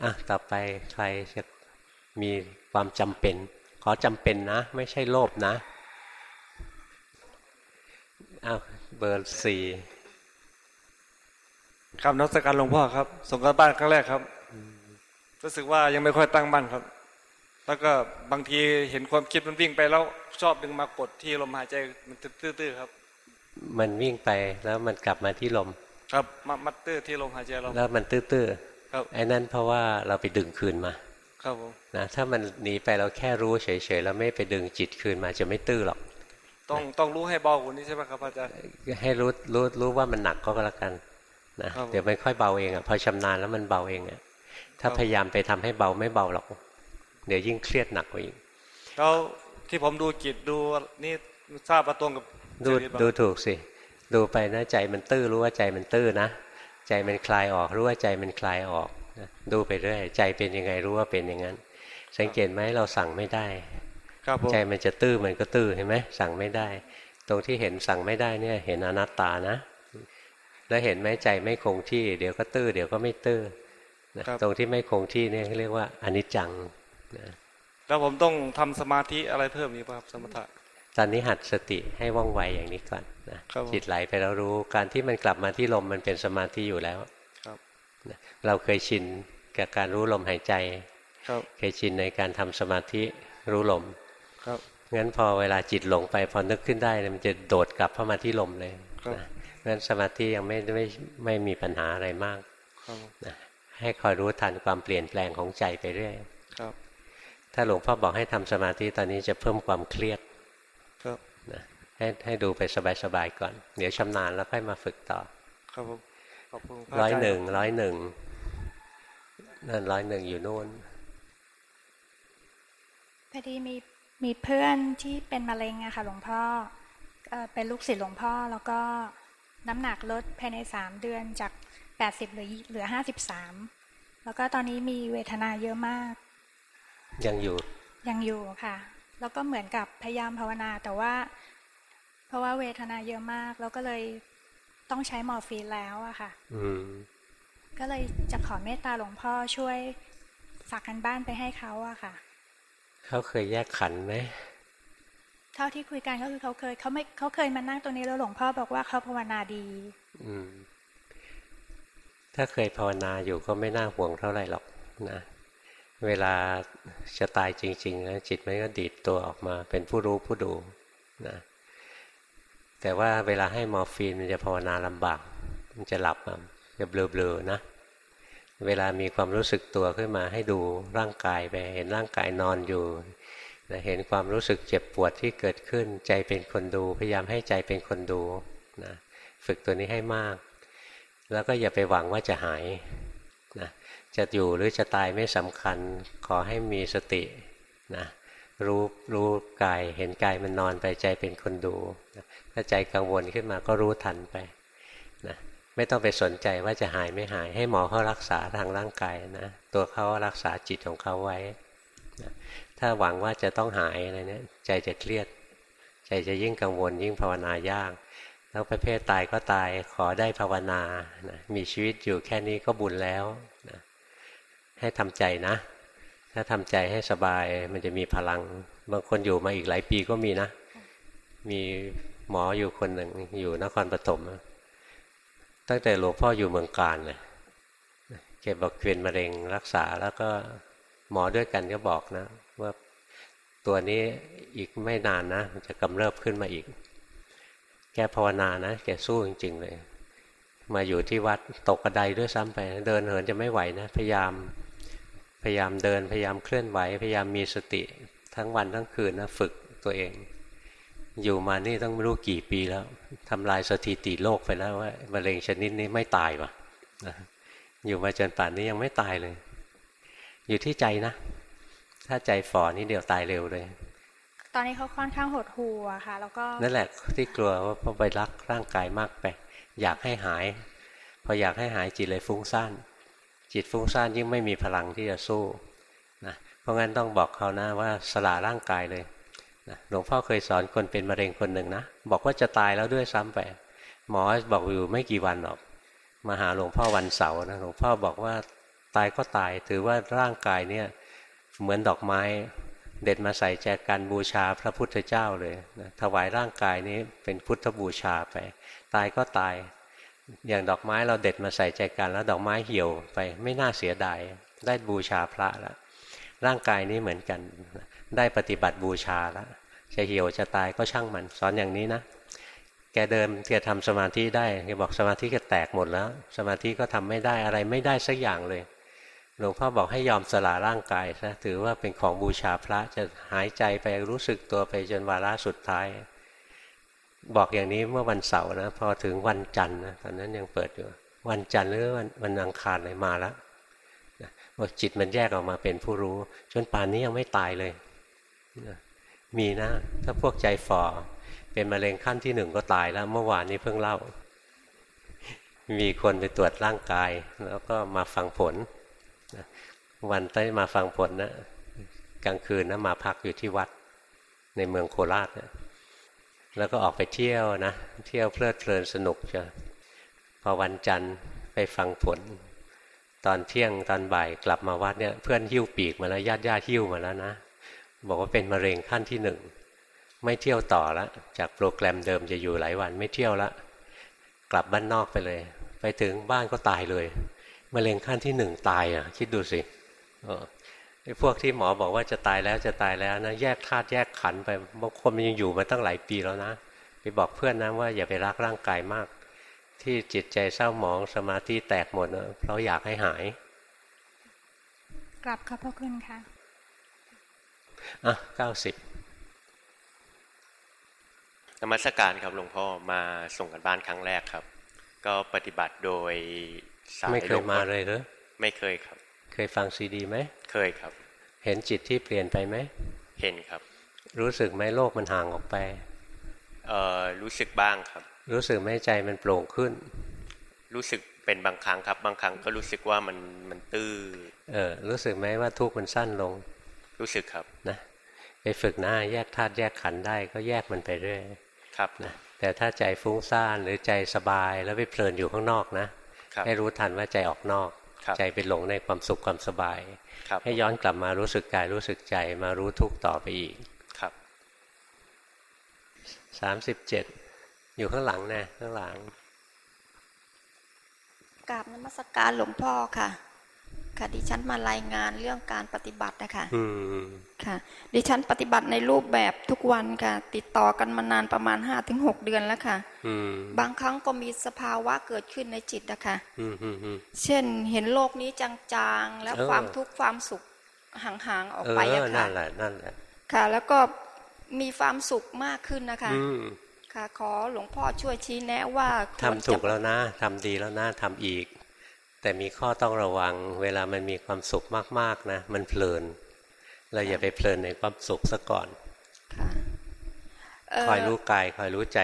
อะต่อไปใครจะมีความจำเป็น ขอจำเป็นนะ ไม่ใช่โลภนะอ้าวเบอร์สี่ครับนักสการหลวงพ่อครับ ส่งกันบ้านครั้งแรกครับรู้สึกว่ายังไม่ค่อยตั้งมั่นครับ แล้วก็บางทีเห็นความคิดมันวิ่งไปแล้วชอบดึงมากดที่ลมหายใจมันตื้อๆครับ มันวิ่งไปแล้วมันกลับมาที่ลม ครับมามัดตื้อที่ลมหายใจเราแล้วมันตื้อครับๆไอ้นั่นเพราะว่าเราไปดึงคืนมา ครับผมนะถ้ามันหนีไปเราแค่รู้เฉยๆแล้วไม่ไปดึงจิตคืนมาจะไม่ตื้อหรอก ต้องต้องรู้ให้เบากว่านี้ใช่ไหมครับอาจารย์ให้รู้รู้รู้ว่ามันหนักก็แล้วกันนะครับเดี๋ยวมันค่อยเบาเองอะพอชำนาญแล้วมันเบาเองอะถ้าครับพยายามไปทำให้เบาไม่เบาหรอกเดี๋ยวยิ่งเครียดหนักกว่าอีกแล้วที่ผมดูจิตดูนี่ทราบประตรงกับดูจริตบ้างดูถูกสิ ดูไปนะใจมันตื้อรู้ว่าใจมันตื้อนะ ใจมันคลายออกรู้ว่าใจมันคลายออกดูไปเรื่อยใจเป็นยังไงรู้ว่าเป็นอย่างนั้น สังเกตไหมเราสั่งไม่ได้ครับผมใจมันจะตื้อมันก็ตื้อเห็นไหมสั่งไม่ได้ ตรงที่เห็นสั่งไม่ได้เนี่ยเห็นอนัตตานะ แล้วเห็นไหมใจไม่คงที่ เดี๋ยวก็ตื้อเดี๋ยวก็ไม่ตื้อนะตรงที่ไม่คงที่เนี่ยเรียกว่าอนิจจังนะแล้วผมต้องทำสมาธิอะไรเพิ่มอีกป่ะครับสมถะ ตอนนี้หัดสติให้ว่องไวอย่างนี้ก่อนนะครับผมจิตไหลไปแล้วรู้การที่มันกลับมาที่ลมมันเป็นสมาธิอยู่แล้วครับนะเราเคยชินกับการรู้ลมหายใจครับเคยชินในการทำสมาธิรู้ลมครับงั้นพอเวลาจิตหลงไปพอนึกขึ้นได้เนี่ยมันจะโดดกลับเข้ามาที่ลมเลยครับนะงั้นสมาธิยังไม่ไม่ไม่มีปัญหาอะไรมากครับผมนะให้คอยรู้ทันความเปลี่ยนแปลงของใจไปเรื่อยครับถ้าหลวงพ่อบอกให้ทำสมาธิตอนนี้จะเพิ่มความเครียดครับ นะให้ให้ดูไปสบายๆก่อน เดี๋ยวชำนาญแล้วค่อยมาฝึกต่อ ครับผมขอบคุณพะร้อยาจาหนึ่งร้อยหนึ่งนั่นร้อยหนึ่งอยู่นู่นพอดีมีมีเพื่อนที่เป็นมะเร็งอะค่ะ หลวงพ่อเอ่อเป็นลูกศิษย์หลวงพ่อแล้วก็น้ำหนักลดภายในสามเดือนจากแปดสิบเหลือเหลือห้าสิบสามแล้วก็ตอนนี้มีเวทนาเยอะมาก ยังอยู่ ยังอยู่ค่ะ แล้วก็เหมือนกับพยายามภาวนา แต่ว่า เพราะว่าเวทนาเยอะมาก แล้วก็เลยต้องใช้มอร์ฟีนแล้วอะค่ะ อืมก็เลยจะขอเมตตาหลวงพ่อช่วยฝากกันบ้านไปให้เขาอะค่ะ เขาเคยแยกขันธ์ไหมเท่าที่คุยกันก็คือเขาเคยเขาไม่เขาเคยมานั่งตรงนี้แล้วหลวงพ่อบอกว่าเขาภาวนาดี อืม ถ้าเคยภาวนาอยู่ก็ไม่น่าห่วงเท่าไหร่หรอกนะ เวลาจะตายจริงๆนะจิตมันก็ดีดตัวออกมาเป็นผู้รู้ผู้ดูนะแต่ว่าเวลาให้มอร์ฟีนมันจะภาวนาลำบาก มันจะหลับจะเบลอๆนะ เวลามีความรู้สึกตัวขึ้นมาให้ดูร่างกายไปเห็นร่างกายนอนอยู่นะเห็นความรู้สึกเจ็บปวดที่เกิดขึ้นใจเป็นคนดู พยายามให้ใจเป็นคนดูนะฝึกตัวนี้ให้มาก แล้วก็อย่าไปหวังว่าจะหาย จะอยู่หรือจะตายไม่สำคัญ ขอให้มีสตินะรู้รู้กายเห็นกายมันนอนไปใจเป็นคนดูนะถ้าใจกังวลขึ้นมาก็รู้ทันไปนะไม่ต้องไปสนใจว่าจะหายไม่หาย ให้หมอเขารักษาทางร่างกายนะตัวเขารักษาจิตของเขาไว้นะถ้าหวังว่าจะต้องหายอะไรเนี่ยใจจะเครียด ใจจะยิ่งกังวลยิ่งภาวนายากแล้วประเภทตายก็ตายขอได้ภาวนานะมีชีวิตอยู่แค่นี้ก็บุญแล้วนะ ให้ทำใจนะ ถ้าทำใจให้สบายมันจะมีพลัง บางคนอยู่มาอีกหลายปีก็มีนะ มีหมออยู่คนหนึ่งอยู่นครปฐมตั้งแต่หลวงพ่ออยู่เมืองการเลยแกบอกเป็นมะเร็งรักษาแล้วก็หมอด้วยกันก็บอกนะ ว่าตัวนี้อีกไม่นานนะมันจะกำเริบขึ้นมาอีก แกภาวนานะแกสู้จริง ๆ เลย มาอยู่ที่วัดตกกระไดด้วยซ้ำไป เดินเหินจะไม่ไหวนะ พยายาม พยายามเดินพยายามเคลื่อนไหว พยายามมีสติทั้งวันทั้งคืนนะฝึกตัวเอง อยู่มานี่ต้องไม่รู้กี่ปีแล้วทำลายสถิติโลกไปแล้วว่ามะเร็งชนิดนี้ไม่ตายว่ะนะอยู่มาจนป่านนี้ยังไม่ตายเลย อยู่ที่ใจนะ ถ้าใจฝ่อนี่เดี๋ยวตายเร็วเลย ตอนนี้เขาค่อนข้างหดหู่อะค่ะ แล้วก็นั่นแหละที่กลัวว่าเพราะไปรักร่างกายมากไป อยากให้หาย พออยากให้หายจิตเลยฟุ้งซ่าน จิตฟุ้งซ่านยิ่งไม่มีพลังที่จะสู้นะเพราะงั้นต้องบอกเขานะว่าสละร่างกายเลยนะหลวงพ่อเคยสอนคนเป็นมะเร็งคนหนึ่งนะบอกว่าจะตายแล้วด้วยซ้ำไป หมอบอกอยู่ไม่กี่วันหรอก มาหาหลวงพ่อวันเสาร์นะหลวงพ่อบอกว่าตายก็ตายถือว่าร่างกายเนี่ยเหมือนดอกไม้เด็ดมาใส่แจกันบูชาพระพุทธเจ้าเลยนะถวายร่างกายนี้เป็นพุทธบูชาไป ตายก็ตาย อย่างดอกไม้เราเด็ดมาใส่ใจกันแล้วดอกไม้เหี่ยวไปไม่น่าเสียดายได้บูชาพระแล้วร่างกายนี้เหมือนกันได้ปฏิบัติบูชาแล้วจะเหี่ยวจะตายก็ช่างมันสอนอย่างนี้นะ แกเดิมแกทำสมาธิได้แกบอกสมาธิก็แตกหมดแล้ว สมาธิก็ทำไม่ได้อะไรไม่ได้สักอย่างเลยหลวงพ่อบอกให้ยอมสละร่างกายซะถือว่าเป็นของบูชาพระจะหายใจไปรู้สึกตัวไปจนวาระสุดท้าย บอกอย่างนี้เมื่อวันเสาร์นะพอถึงวันจันทร์นะตอนนั้นยังเปิดอยู่วันจันทร์หรือวันวันอังคารเลยมาแล้วนะว่าจิตมันแยกออกมาเป็นผู้รู้ จนป่านนี้ยังไม่ตายเลยนะมีนะ ถ้าพวกใจฝ่อเป็นมะเร็งขั้นที่หนึ่งก็ตายแล้ว เมื่อวานนี้เพิ่งเล่า มีคนไปตรวจร่างกาย แล้วก็มาฟังผลวันต้มาฟังผลนะ กลางคืนนะมาพักอยู่ที่วัดในเมืองโคราชนะ แล้วก็ออกไปเที่ยวนะ เที่ยวเพลิดเพลินสนุกจ้ะพอวันจันทร์ไปฟังผล ตอนเที่ยงตอนบ่ายกลับมาวัดเนี่ยเพื่อนหิ้วปีกมาแล้วญาติญาติหิ้วมาแล้วนะ บอกว่าเป็นมะเร็งขั้นที่หนึ่งไม่เที่ยวต่อล้วจากโปรแกรมเดิมจะอยู่หลายวันไม่เที่ยวละ กลับบ้านนอกไปเลย ไปถึงบ้านก็ตายเลยมะเร็งขั้นที่หนึ่งตายอะ คิดดูสิไอ้ พวกที่หมอบอกว่าจะตายแล้วจะตายแล้วนะแยกธาตุแยกขันไปบางคนมันยังอยู่มาตั้งหลายปีแล้วนะไปบอกเพื่อนนะว่าอย่าไปรักร่างกายมาก ที่จิตใจเศร้าหมองสมาธิแตกหมดนะเพราะอยากให้หาย กลับขอบพระคุณค่ะอะเก้าสิบนมัสการครับหลวงพ่อมาส่งกันบ้านครั้งแรกครับ ก็ปฏิบัติโดยสายไม่เคยมาเลยเหรอไม่เคยครับ เคยฟังซีดีไหมเคยครับ เห็นจิตที่เปลี่ยนไปไหมเห็นครับ รู้สึกไหมโลกมันห่างออกไปเอ่อรู้สึกบ้างครับ รู้สึกไหมใจมันโปร่งขึ้น รู้สึกเป็นบางครั้งครับ บางครั้งก็รู้สึกว่ามันมันตื้อเออรู้สึกไหมว่าทุกข์มันสั้นลง รู้สึกครับนะไปฝึกนะแยกธาตุแยกขันธ์ได้ก็แยกมันไปเรื่อยครับนะแต่ถ้าใจฟุ้งซ่านหรือใจสบายแล้วไปเพลินอยู่ข้างนอกนะให้รู้ทันว่าใจออกนอก ใจไปหลงในความสุขความสบายให้ย้อนกลับมารู้สึกกายรู้สึกใจมารู้ทุกต่อไปอีกครับสามสิบเจ็ดอยู่ข้างหลังนะข้างหลังกราบนมัสการหลวงพ่อค่ะ ค่ะดิฉันมารายงานเรื่องการปฏิบัตินะคะค่ะ ดิฉันปฏิบัติในรูปแบบทุกวันค่ะ ติดต่อกันมานานประมาณห้าถึงหกเดือนแล้วค่ะบางครั้งก็มีสภาวะเกิดขึ้นในจิตนะคะเช่นเห็นโลกนี้จางๆ แล้วความทุกข์ความสุขห่างๆออกไปอะค่ะนั่นแหละนั่นแหละค่ะ แล้วก็มีความสุขมากขึ้นนะคะค่ะ ขอหลวงพ่อช่วยชี้แนะว่าทำถูกแล้วนะทำดีแล้วนะทำอีก แต่มีข้อต้องระวัง เวลามันมีความสุขมากๆนะ มันเพลิน เราอย่าไปเพลินในความสุขซะก่อนคอยรู้กายคอยรู้ใจ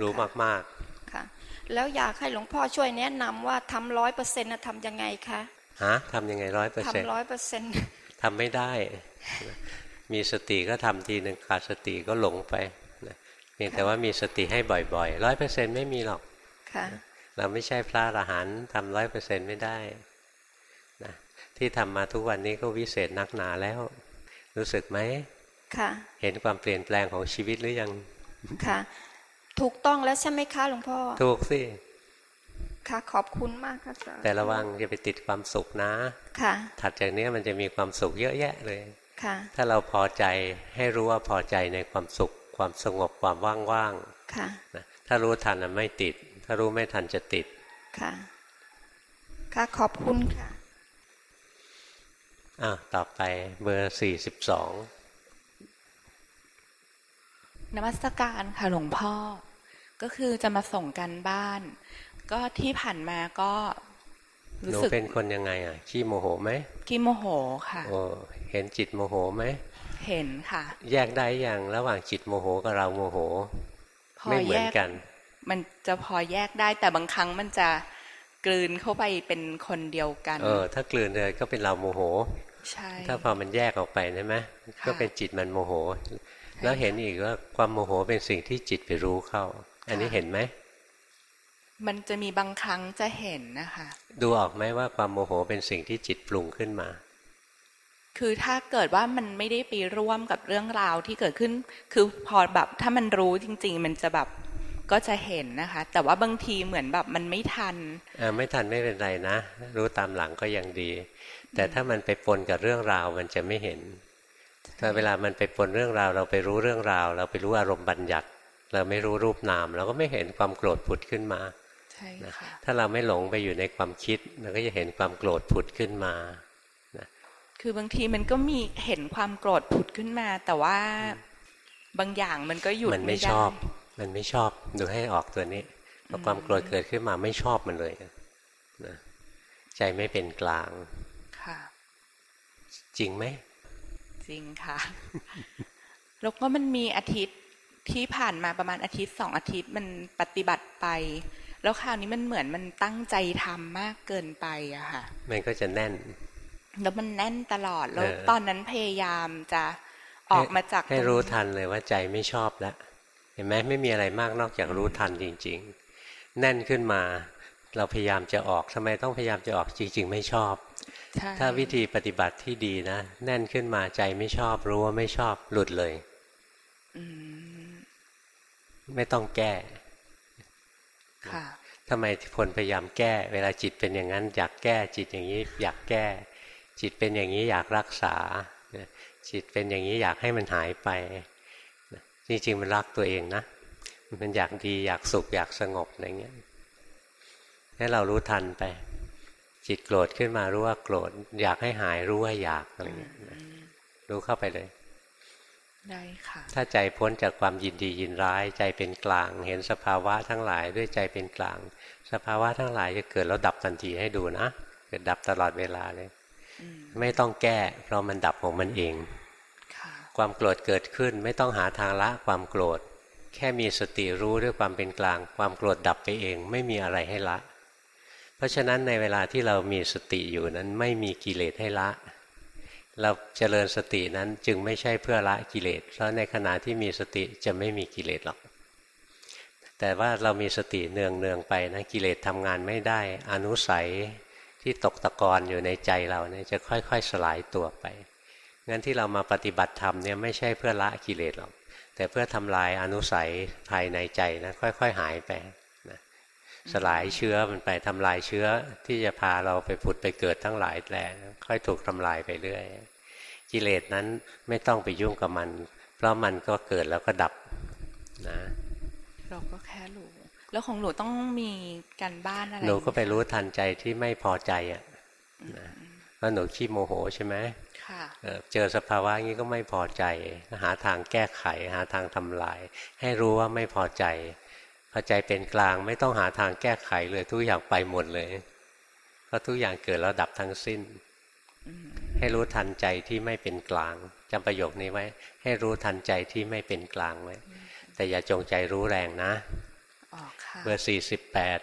รู้มากๆค่ะ แล้วอยากให้หลวงพ่อช่วยแนะนำว่าทำร้อยเปอร์เซ็นต์ทำยังไงคะฮะทำยังไงร้อยเปอร์เซ็นต์ทำร้อยเปอร์เซ็นต์ทำไม่ได้ มีสติก็ทำทีหนึ่งขาดสติก็หลงไปเพียงแต่ว่ามีสติให้บ่อยๆร้อยเปอร์เซ็นต์ไม่มีหรอกค่ะ เราไม่ใช่พระอรหันต์ทำร้อยเปอร์เซ็นไม่ได้นะที่ทำมาทุกวันนี้ก็วิเศษนักหนาแล้ว รู้สึกไหมค่ะเห็นความเปลี่ยนแปลงของชีวิตหรือยังค่ะ ถูกต้องแล้วใช่ไหมคะหลวงพ่อ ถูกสิค่ะขอบคุณมากค่ะแต่ระวังอย่าไปติดความสุขนะ ค่ะ ถัดจากนี้มันจะมีความสุขเยอะแยะเลย ค่ะ ถ้าเราพอใจให้รู้ว่าพอใจในความสุข ความสงบความว่างๆ ค่ะ ถ้ารู้ทันไม่ติด ถ้ารู้ไม่ทันจะติด ค่ะ ค่ะขอบคุณค่ะอ่าต่อไปเบอร์สี่สิบสองนมัสการค่ะหลวงพ่อ ก็คือจะมาส่งกันบ้าน ก็ที่ผ่านมาก็รู้สึกเป็นคนยังไงอะขี้โมโหไหมขี้โมโหค่ะโอ้เห็นจิตโมโหไหมเห็นค่ะ แยกได้อย่างระหว่างจิตโมโหกับเราโมโห ไม่เหมือนกัน มันจะพอแยกได้ แต่บางครั้งมันจะกลืนเข้าไปเป็นคนเดียวกัน เออ ถ้ากลืนเลยก็เป็นเราโมโห ใช่ ถ้าพอมันแยกออกไปใช่ไหมก็เป็นจิตมันโมโห แล้วเห็นอีกว่าความโมโหเป็นสิ่งที่จิตไปรู้เข้า อันนี้เห็นไหม มันจะมีบางครั้งจะเห็นนะคะ ดูออกไหมว่าความโมโหเป็นสิ่งที่จิตปรุงขึ้นมาคือถ้าเกิดว่ามันไม่ได้ไปร่วมกับเรื่องราวที่เกิดขึ้น คือพอแบบถ้ามันรู้จริง ๆ มันจะแบบ ก็จะเห็นนะคะ แต่ว่าบางทีเหมือนแบบมันไม่ทันเออไม่ทันไม่เป็นไรนะ รู้ตามหลังก็ยังดี แต่ถ้ามันไปปนกับเรื่องราวมันจะไม่เห็นถ้าเวลามันไปปนเรื่องราว เราไปรู้เรื่องราว เราไปรู้อารมณ์บัญญัติ เราไม่รู้รูปนาม เราก็ไม่เห็นความโกรธผุดขึ้นมาใช่ค่ะถ้าเราไม่หลงไปอยู่ในความคิดเราก็จะเห็นความโกรธผุดขึ้นมาคือบางทีมันก็มีเห็นความโกรธผุดขึ้นมา แต่ว่าบางอย่างมันก็หยุดไม่ชอบ มันไม่ชอบดูให้ออกตัวนี้พอความโกรธเกิดขึ้นมาไม่ชอบมันเลยนะใจไม่เป็นกลางค่ะ จริงไหมจริงค่ะ แล้วก็มันมีอาทิตย์ที่ผ่านมาประมาณอาทิตย์สองอาทิตย์มันปฏิบัติไป แล้วคราวนี้มันเหมือนมันตั้งใจทำมากเกินไปอะค่ะ มันก็จะแน่น แล้วมันแน่นตลอดแล้วตอนนั้นพยายามจะออกมาจากให้รู้ทันเลยว่าใจไม่ชอบแล้วเห็นไหมไม่มีอะไรมากนอกจากรู้ทันจริง ๆ แน่นขึ้นมาเราพยายามจะออกทำไมต้องพยายามจะออกจริง ๆ ไม่ชอบ ถ้าวิธีปฏิบัติที่ดีนะ แน่นขึ้นมาใจไม่ชอบ รู้ว่าไม่ชอบหลุดเลยไม่ต้องแก้ทำไมคนพยายามแก้ เวลาจิตเป็นอย่างนั้น อยากแก้จิตอย่างนี้ อยากแก้ จิตเป็นอย่างนี้อยากรักษาจิตเป็นอย่างนี้อยากให้มันหายไป จริงๆมันรักตัวเองนะมันอยากดีอยากสุขอยากสงบอะไรเงี้ยให้เรารู้ทันไป จิตโกรธขึ้นมารู้ว่าโกรธ อยากให้หายรู้ว่าอยากอะไรเงี้ยรู้เข้าไปเลย ได้ค่ะ ถ้าใจพ้นจากความยินดียินร้าย ใจเป็นกลาง เห็นสภาวะทั้งหลายด้วยใจเป็นกลาง สภาวะทั้งหลายจะเกิดแล้วดับทันทีให้ดูนะเกิดดับตลอดเวลาเลย ไม่ต้องแก้ เพราะมันดับของมันเอง ความโกรธเกิดขึ้นไม่ต้องหาทางละความโกรธ แค่มีสติรู้ด้วยความเป็นกลาง ความโกรธดับไปเองไม่มีอะไรให้ละ เพราะฉะนั้นในเวลาที่เรามีสติอยู่นั้นไม่มีกิเลสให้ละ เราเจริญสตินั้นจึงไม่ใช่เพื่อละกิเลสเพราะในขณะที่มีสติจะไม่มีกิเลสหรอกแต่ว่าเรามีสติเนืองเนืองไปนะกิเลสทำงานไม่ได้อนุสัยที่ตกตะกอนอยู่ในใจเราเนี่ยจะค่อย ๆ สลายตัวไป งั้นที่เรามาปฏิบัติธรรมเนี่ยไม่ใช่เพื่อละกิเลสหรอก แต่เพื่อทำลายอนุสัยภายในใจนะค่อย ๆ หายไปนะสลายเชื้อมันไปทำลายเชื้อที่จะพาเราไปผุดไปเกิดทั้งหลายแหล่ค่อยถูกทำลายไปเรื่อย กิเลสนั้นไม่ต้องไปยุ่งกับมัน เพราะมันก็เกิดแล้วก็ดับนะเราก็แค่รู้แล้วของหนูต้องมีการบ้านอะไรหนูก็ไปรู้ทันใจที่ไม่พอใจอะเพราะหนูขี้โมโหใช่ไหม เจอสภาวะงี้ก็ไม่พอใจ หาทางแก้ไข หาทางทำลาย ให้รู้ว่าไม่พอใจพอใจเป็นกลางไม่ต้องหาทางแก้ไขเลยทุกอย่างไปหมดเลยเพราะทุกอย่างเกิดแล้วดับทั้งสิ้น ให้รู้ทันใจที่ไม่เป็นกลางจำประโยคนี้ไว้ ให้รู้ทันใจที่ไม่เป็นกลางไว้แต่อย่าจงใจรู้แรงนะเบอร์สี่สิบแปด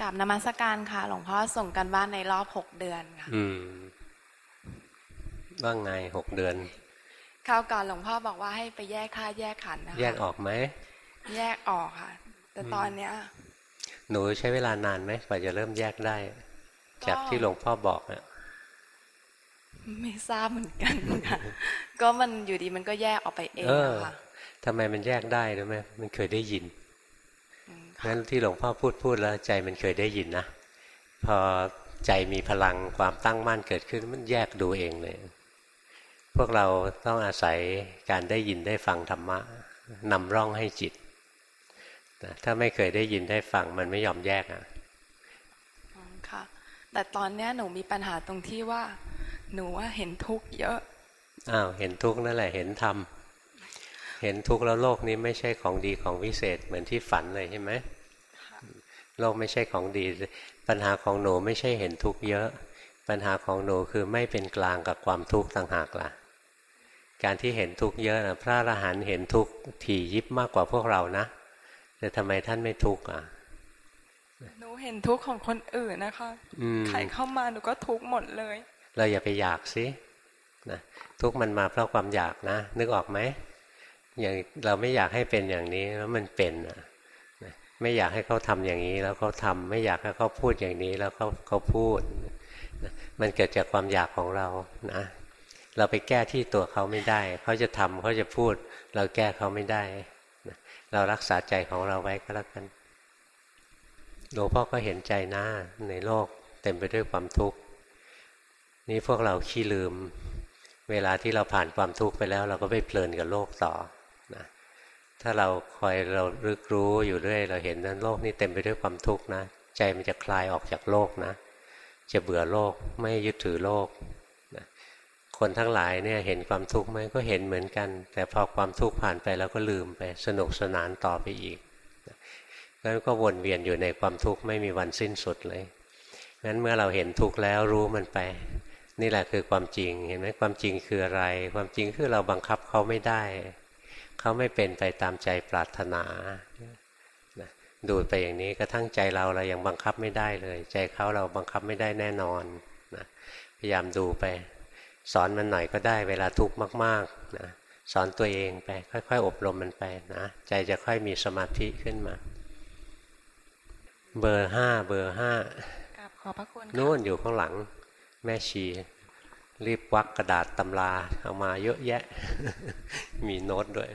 กับนมัสการค่ะ หลวงพ่อส่งกันบ้านในรอบหกเดือนค่ะ อืมว่าไงหกเดือนคราวก่อนหลวงพ่อบอกว่าให้ไปแยกค่าแยกขันนะคะแยกออกไหมแยกออกค่ะ แต่ตอนเนี้ย หนูใช้เวลานานไหมกว่าจะเริ่มแยกได้ จากที่หลวงพ่อบอกอะไม่ทราบเหมือนกันค่ะ ก็มันอยู่ดีมันก็แยกออกไปเองค่ะทำไมมันแยกได้รู้ไหมมันเคยได้ยิน งั้นที่หลวงพ่อพูดพูดแล้วใจมันเคยได้ยินนะพอใจมีพลังความตั้งมั่นเกิดขึ้นมันแยกดูเองเลย พวกเราต้องอาศัยการได้ยินได้ฟังธรรมะนำร่องให้จิตถ้าไม่เคยได้ยินได้ฟังมันไม่ยอมแยกอะค่ะ แต่ตอนนี้หนูมีปัญหาตรงที่ว่า หนูว่าเห็นทุกข์เยอะอ้าวเห็นทุกข์นั่นแหละเห็นธรรมเห็นทุกข์แล้วโลกนี้ไม่ใช่ของดีของวิเศษเหมือนที่ฝันเลยใช่ไหม โลกไม่ใช่ของดี ปัญหาของหนูไม่ใช่เห็นทุกข์เยอะ ปัญหาของหนูคือไม่เป็นกลางกับความทุกข์ต่างหากล่ะ การที่เห็นทุกข์เยอะนะพระอรหันต์เห็นทุกข์ถี่ยิบมากกว่าพวกเรานะแต่ทำไมท่านไม่ทุกข์อะหนูเห็นทุกข์ของคนอื่นนะคะใครเข้ามาหนูก็ทุกข์หมดเลย เราอย่าไปอยากสินะทุกข์มันมาเพราะความอยากนะ นึกออกไหมอย่างเราไม่อยากให้เป็นอย่างนี้แล้วมันเป็นอะ ไม่อยากให้เขาทำอย่างนี้ แล้วเขาทาไม่อยากให้เขาพูดอย่างนี้ แล้วเขาเขาพูด มันเกิดจากความอยากของเรานะ เราไปแก้ที่ตัวเขาไม่ได้ เขาจะทำเขาจะพูด เราแก้เขาไม่ได้ เรารักษาใจของเราไว้ก็แล้วกันหลวงพ่อก็เห็นใจนะในโลกเต็มไปด้วยความทุกข์นี่พวกเราขี้ลืม เวลาที่เราผ่านความทุกข์ไปแล้ว เราก็ไปเพลินกับโลกต่อ ถ้าเราคอยเรารึกรู้อยู่เรื่อย เราเห็นนั้นโลกนี้เต็มไปด้วยความทุกข์นะ ใจมันจะคลายออกจากโลกนะ จะเบื่อโลกไม่ยึดถือโลกนะคนทั้งหลายเนี่ยเห็นความทุกข์ไหมก็เห็นเหมือนกัน แต่พอความทุกข์ผ่านไปแล้วก็ลืมไปสนุกสนานต่อไปอีกแล้วก็วนเวียนอยู่ในความทุกข์ไม่มีวันสิ้นสุดเลยงั้นเมื่อเราเห็นทุกข์แล้วรู้มันไป นี่แหละคือความจริง เห็นไหมความจริงคืออะไร ความจริงคือเราบังคับเขาไม่ได้ เขาไม่เป็นไปตามใจปรารถนาดูไปอย่างนี้กระทั่งใจเราเรายังบังคับไม่ได้เลย ใจเขาเราบังคับไม่ได้แน่นอนนะพยายามดูไป สอนมันหน่อยก็ได้ เวลาทุกข์มากๆนะสอนตัวเองไป ค่อย ๆ อบรมมันไปนะใจจะค่อยมีสมาธิขึ้นมา เบอร์ห้าเบอร์ห้าขอบพระคุณนู่นอยู่ข้างหลัง แม่ชี รีบวักกระดาษตำราเอามาเยอะแยะ มีโน้ตด้วย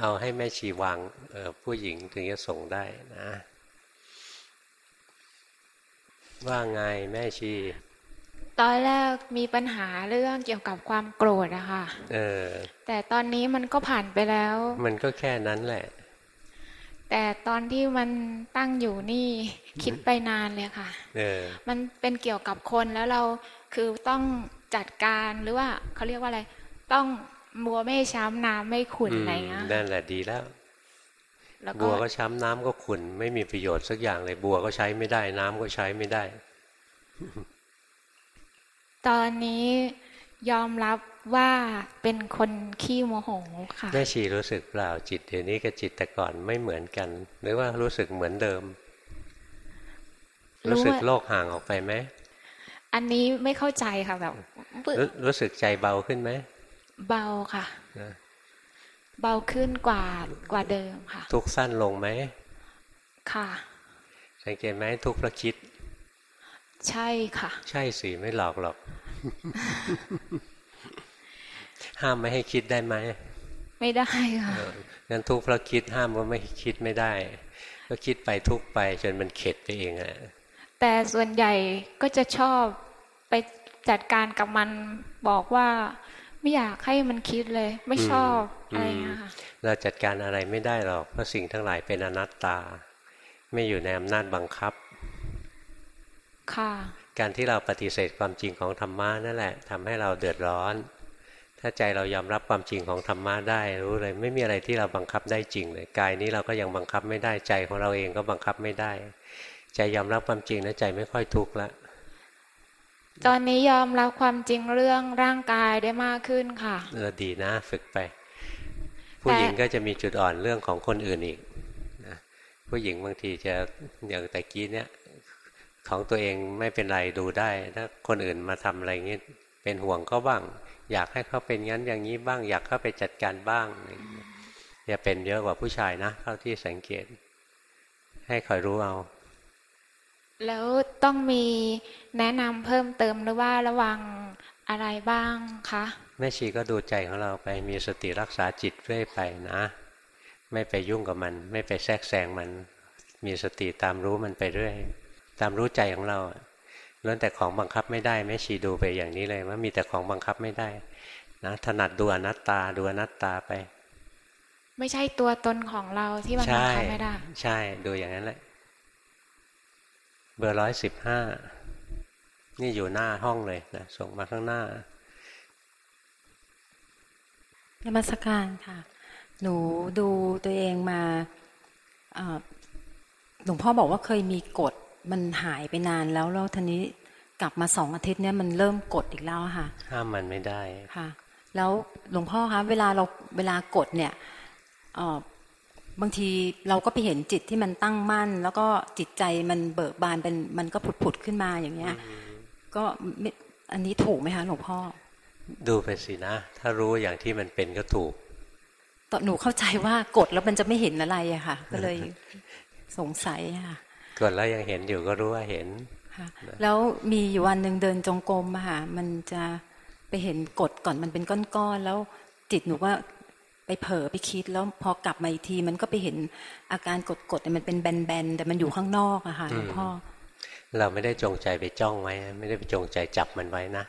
เอาให้แม่ชีวางผู้หญิงถึงจะส่งได้นะ ว่าไงแม่ชี ตอนแรกมีปัญหาเรื่องเกี่ยวกับความโกรธอะค่ะเออ แต่ตอนนี้มันก็ผ่านไปแล้ว มันก็แค่นั้นแหละ แต่ตอนที่มันตั้งอยู่นี่คิดไปนานเลยค่ะ เออ มันเป็นเกี่ยวกับคนแล้วเราคือต้องจัดการหรือว่าเขาเรียกว่าอะไร ต้อง บัวไม่ช้ำน้ำไม่ขุ่นอะไรเงี้ยนั่นแหละดีแล้วบัวก็ช้ำน้ำก็ขุ่นไม่มีประโยชน์สักอย่างเลยบัวก็ใช้ไม่ได้ น้ำก็ใช้ไม่ได้ ตอนนี้ยอมรับว่าเป็นคนขี้โมโหค่ะแม่ชีรู้สึกเปล่าจิตเดี๋ยวนี้กับจิตแต่ก่อนไม่เหมือนกัน หรือว่ารู้สึกเหมือนเดิม รู้สึกโลกห่างออกไปไหมอันนี้ไม่เข้าใจค่ะแบบรู้สึกใจเบาขึ้นไหม เบาค่ะเบาขึ้นกว่ากว่าเดิมค่ะ ทุกสั้นลงไหม ค่ะ สังเกตไหมทุกประคิด ใช่ค่ะ ใช่สิไม่หลอกหรอก ห้ามไม่ให้คิดได้ไหม ไม่ได้ค่ะงั้นทุกเพราะคิดห้ามว่าไม่คิดไม่ได้ ก็คิดไปทุกไปจนมันเข็ดไปเองอะแต่ส่วนใหญ่ก็จะชอบไปจัดการกับมันบอกว่า ไม่อยากให้มันคิดเลย ไม่ชอบอะไรอย่างเงี้ยค่ะเราจัดการอะไรไม่ได้หรอกเพราะสิ่งทั้งหลายเป็นอนัตตา ไม่อยู่ในอำนาจบังคับ ค่ะ การที่เราปฏิเสธความจริงของธรรมะนั่นแหละทำให้เราเดือดร้อน ถ้าใจเรายอมรับความจริงของธรรมะได้รู้เลย ไม่มีอะไรที่เราบังคับได้จริงเลยกายนี้เราก็ยังบังคับไม่ได้ใจของเราเองก็บังคับไม่ได้ ใจยอมรับความจริงนะใจไม่ค่อยทุกข์แล้ว ตอนนี้ยอมรับความจริงเรื่องร่างกายได้มากขึ้นค่ะเออดีนะฝึกไป ผู้หญิงก็จะมีจุดอ่อนเรื่องของคนอื่นอีกนะผู้หญิงบางทีจะอย่างแต่กี้เนี้ยของตัวเองไม่เป็นไรดูได้ ถ้าคนอื่นมาทำอะไรเงี้ยเป็นห่วงก็บ้าง อยากให้เขาเป็นงั้นอย่างนี้บ้าง อยากเข้าไปจัดการบ้างอย่าเป็นเยอะกว่าผู้ชายนะเท่าที่สังเกต ให้คอยรู้เอา แล้วต้องมีแนะนำเพิ่มเติมหรือว่าระวังอะไรบ้างคะแม่ชีก็ดูใจของเราไปมีสติรักษาจิตเรื่อยไปนะ ไม่ไปยุ่งกับมัน ไม่ไปแทรกแซงมัน มีสติตามรู้มันไปเรื่อย ตามรู้ใจของเราล้วนแต่ของบังคับไม่ได้แม่ชีดูไปอย่างนี้เลยว่ามีแต่ของบังคับไม่ได้นะถนัดดูอนัตตาดูอนัตตาไป ไม่ใช่ตัวตนของเราที่มันบังคับไม่ได้ ใช่ดูอย่างนั้นแหละ เบอร์ร้อยสิบห้านี่อยู่หน้าห้องเลยนะส่งมาข้างหน้านมัสการค่ะ หนูดูตัวเองมาหลวงพ่อบอกว่าเคยมีกฎมันหายไปนานแล้วแล้วทีนี้กลับมาสองอาทิตย์เนี้ยมันเริ่มกดอีกแล้วค่ะห้ามมันไม่ได้ค่ะ แล้วหลวงพ่อคะเวลาเราเวลากดเนี่ย บางทีเราก็ไปเห็นจิตที่มันตั้งมั่น แล้วก็จิตใจมันเบิกบานเป็นมันก็ผุดผุดขึ้นมาอย่างเงี้ย ก็อันนี้ถูกไหมคะหลวงพ่อ ดูไปสินะ ถ้ารู้อย่างที่มันเป็นก็ถูกตอนหนูเข้าใจว่ากดแล้วมันจะไม่เห็นอะไรอะค่ะ ก็เลยสงสัยค่ะกดแล้วยังเห็นอยู่ก็รู้ว่าเห็นค่ะแล้วมีอยู่วันหนึ่งเดินจงกรมอะค่ะมันจะไปเห็นกดก่อนมันเป็นก้อนๆแล้วจิตหนูว่า ไปเผลอไปคิดแล้วพอกลับมาอีกที มันก็ไปเห็นอาการกดๆแต่มันเป็นแบนๆแต่มันอยู่ข้างนอกอะค่ะหลวงพ่อเราไม่ได้จงใจไปจ้องไว้ ไม่ได้ไปจงใจจับมันไว้นะ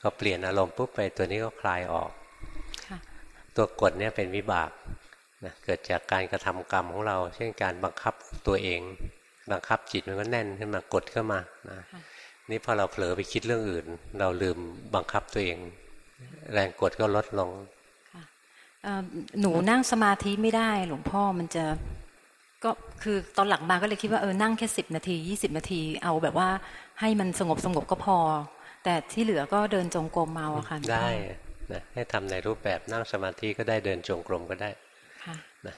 พอเปลี่ยนอารมณ์ปุ๊บไปตัวนี้ก็คลายออกตัวกดเนี่ยเป็นวิบากนะเกิดจากการกระทำกรรมของเรา เช่นการบังคับตัวเอง บังคับจิตมันก็แน่นขึ้นมากดเข้ามานะนี่พอเราเผลอไปคิดเรื่องอื่น เราลืมบังคับตัวเอง แรงกดก็ลดลง หนูนั่งสมาธิไม่ได้ หลวงพ่อมันจะก็คือตอนหลังมาก็เลยคิดว่าเออนั่งแค่สิบนาทียี่สิบนาทีเอาแบบว่าให้มันสงบสงบก็พอ แต่ที่เหลือก็เดินจงกรมเมาอะค่ะได้นะให้ทำในรูปแบบนั่งสมาธิก็ได้เดินจงกรมก็ได้ค่ะนะ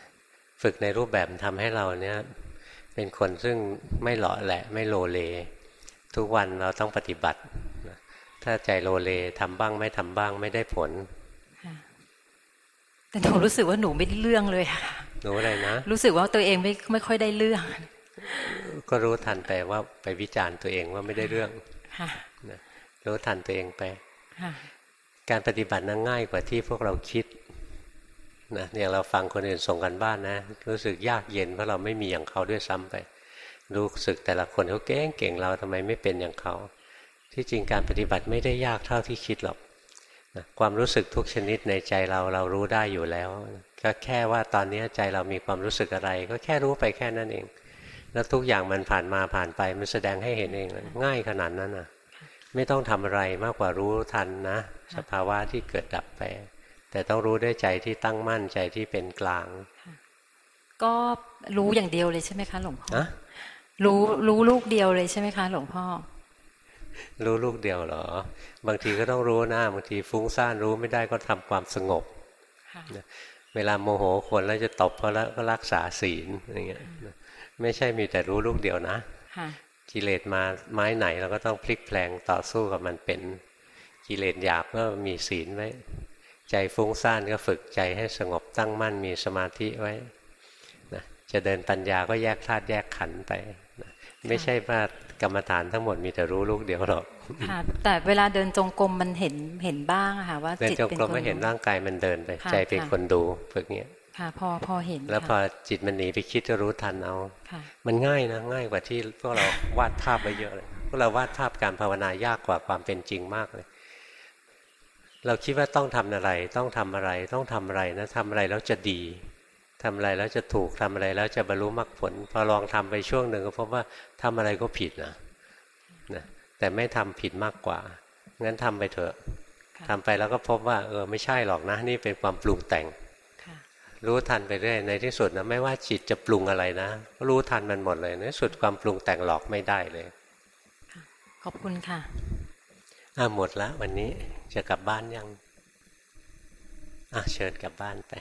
ฝึกในรูปแบบทำให้เราเนี่ยเป็นคนซึ่งไม่หล่อแหละไม่โลเล ทุกวันเราต้องปฏิบัติ ถ้าใจโลเลทำบ้างไม่ทำบ้างไม่ได้ผล แต่หนูรู้สึกว่าหนูไม่ได้เรื่องเลยหนูอะไรนะ รู้สึกว่าตัวเองไม่ไม่ค่อยได้เรื่อง ก็รู้ทันไปว่าไปวิจารณ์ตัวเองว่าไม่ได้เรื่องรู้ทันตัวเองไปการปฏิบัตินั้นง่ายกว่าที่พวกเราคิดนะอย่างเราฟังคนอื่นส่งกันบ้านนะ รู้สึกยากเย็นเพราะเราไม่มีอย่างเขาด้วยซ้ำไป รู้สึกแต่ละคนเขาเก่งเก่งเราทำไมไม่เป็นอย่างเขา ที่จริงการปฏิบัติไม่ได้ยากเท่าที่คิดหรอกนะ ความรู้สึกทุกชนิดในใจเราเรารู้ได้อยู่แล้ว ก็แค่ว่าตอนนี้ใจเรามีความรู้สึกอะไร ก็แค่รู้ไปแค่นั้นเอง แล้วทุกอย่างมันผ่านมาผ่านไปมันแสดงให้เห็นเองง่ายขนาดนั้นนะไม่ต้องทำอะไรมากกว่ารู้ทันนะ สภาวะที่เกิดดับไป แต่ต้องรู้ด้วยใจที่ตั้งมั่นใจที่เป็นกลาง ก็รู้อย่างเดียวเลยใช่ไหมคะ หลวงพ่อรู้รู้ลูกเดียวเลยใช่ไหมคะ หลวงพ่อ รู้ลูกเดียวเหรอ บางทีก็ต้องรู้นะบางทีฟุ้งซ่านรู้ไม่ได้ก็ทำความสงบเวลาโมโหคนแล้วจะตบเขาแล้วก็รักษาศีลอย่างเงี้ยไม่ใช่มีแต่รู้ลูกเดียวนะกิเลสมาไม้ไหนเราก็ต้องพลิกแปลงต่อสู้กับมันเป็นกิเลสหยาบก็มีศีลไว้ ใจฟุ้งซ่านก็ฝึกใจให้สงบตั้งมั่นมีสมาธิไว้นะจะเดินปัญญาก็แยกธาตุแยกขันธ์ไปนะไม่ใช่ว่า กรรมฐานทั้งหมดมีแต่รู้ลูกเดียวหรอกค่ะแต่เวลาเดินจงกรมมันเห็นเห็นบ้างค่ะว่าจิตเป็นคนเดินจงกรมไม่เห็นร่างกายมันเดินไป ใจเป็นคนดูฝึกเนี้ยค่ะพอพอเห็น แล้วพอจิตมันหนีไปคิดก็รู้ทันเอามันง่ายนะง่ายกว่าที่พวกเราวาดภาพไปเยอะเลยพวกเราวาดภาพการภาวนายากกว่าความเป็นจริงมากเลย เราคิดว่าต้องทำอะไร ต้องทำอะไร ต้องทำอะไรนะทำอะไรแล้วจะดี ทำอะไรแล้วจะถูกทำอะไรแล้วจะบรรลุมรรคผล พอลองทำไปช่วงหนึ่งก็พบว่าทำอะไรก็ผิดนะนะแต่ไม่ทำผิดมากกว่า งั้นทำไปเถอะทำไปแล้วก็พบว่าเออไม่ใช่หรอกนะ นี่เป็นความปรุงแต่ง รู้ทันไปเรื่อยในที่สุดนะไม่ว่าจิตจะปรุงอะไรนะ รู้ทันมันหมดเลยในที่สุดความปรุงแต่งหลอกไม่ได้เลยขอบคุณค่ะอ่าหมดแล้ววันนี้จะกลับบ้านยังอะเชิญกลับบ้านไป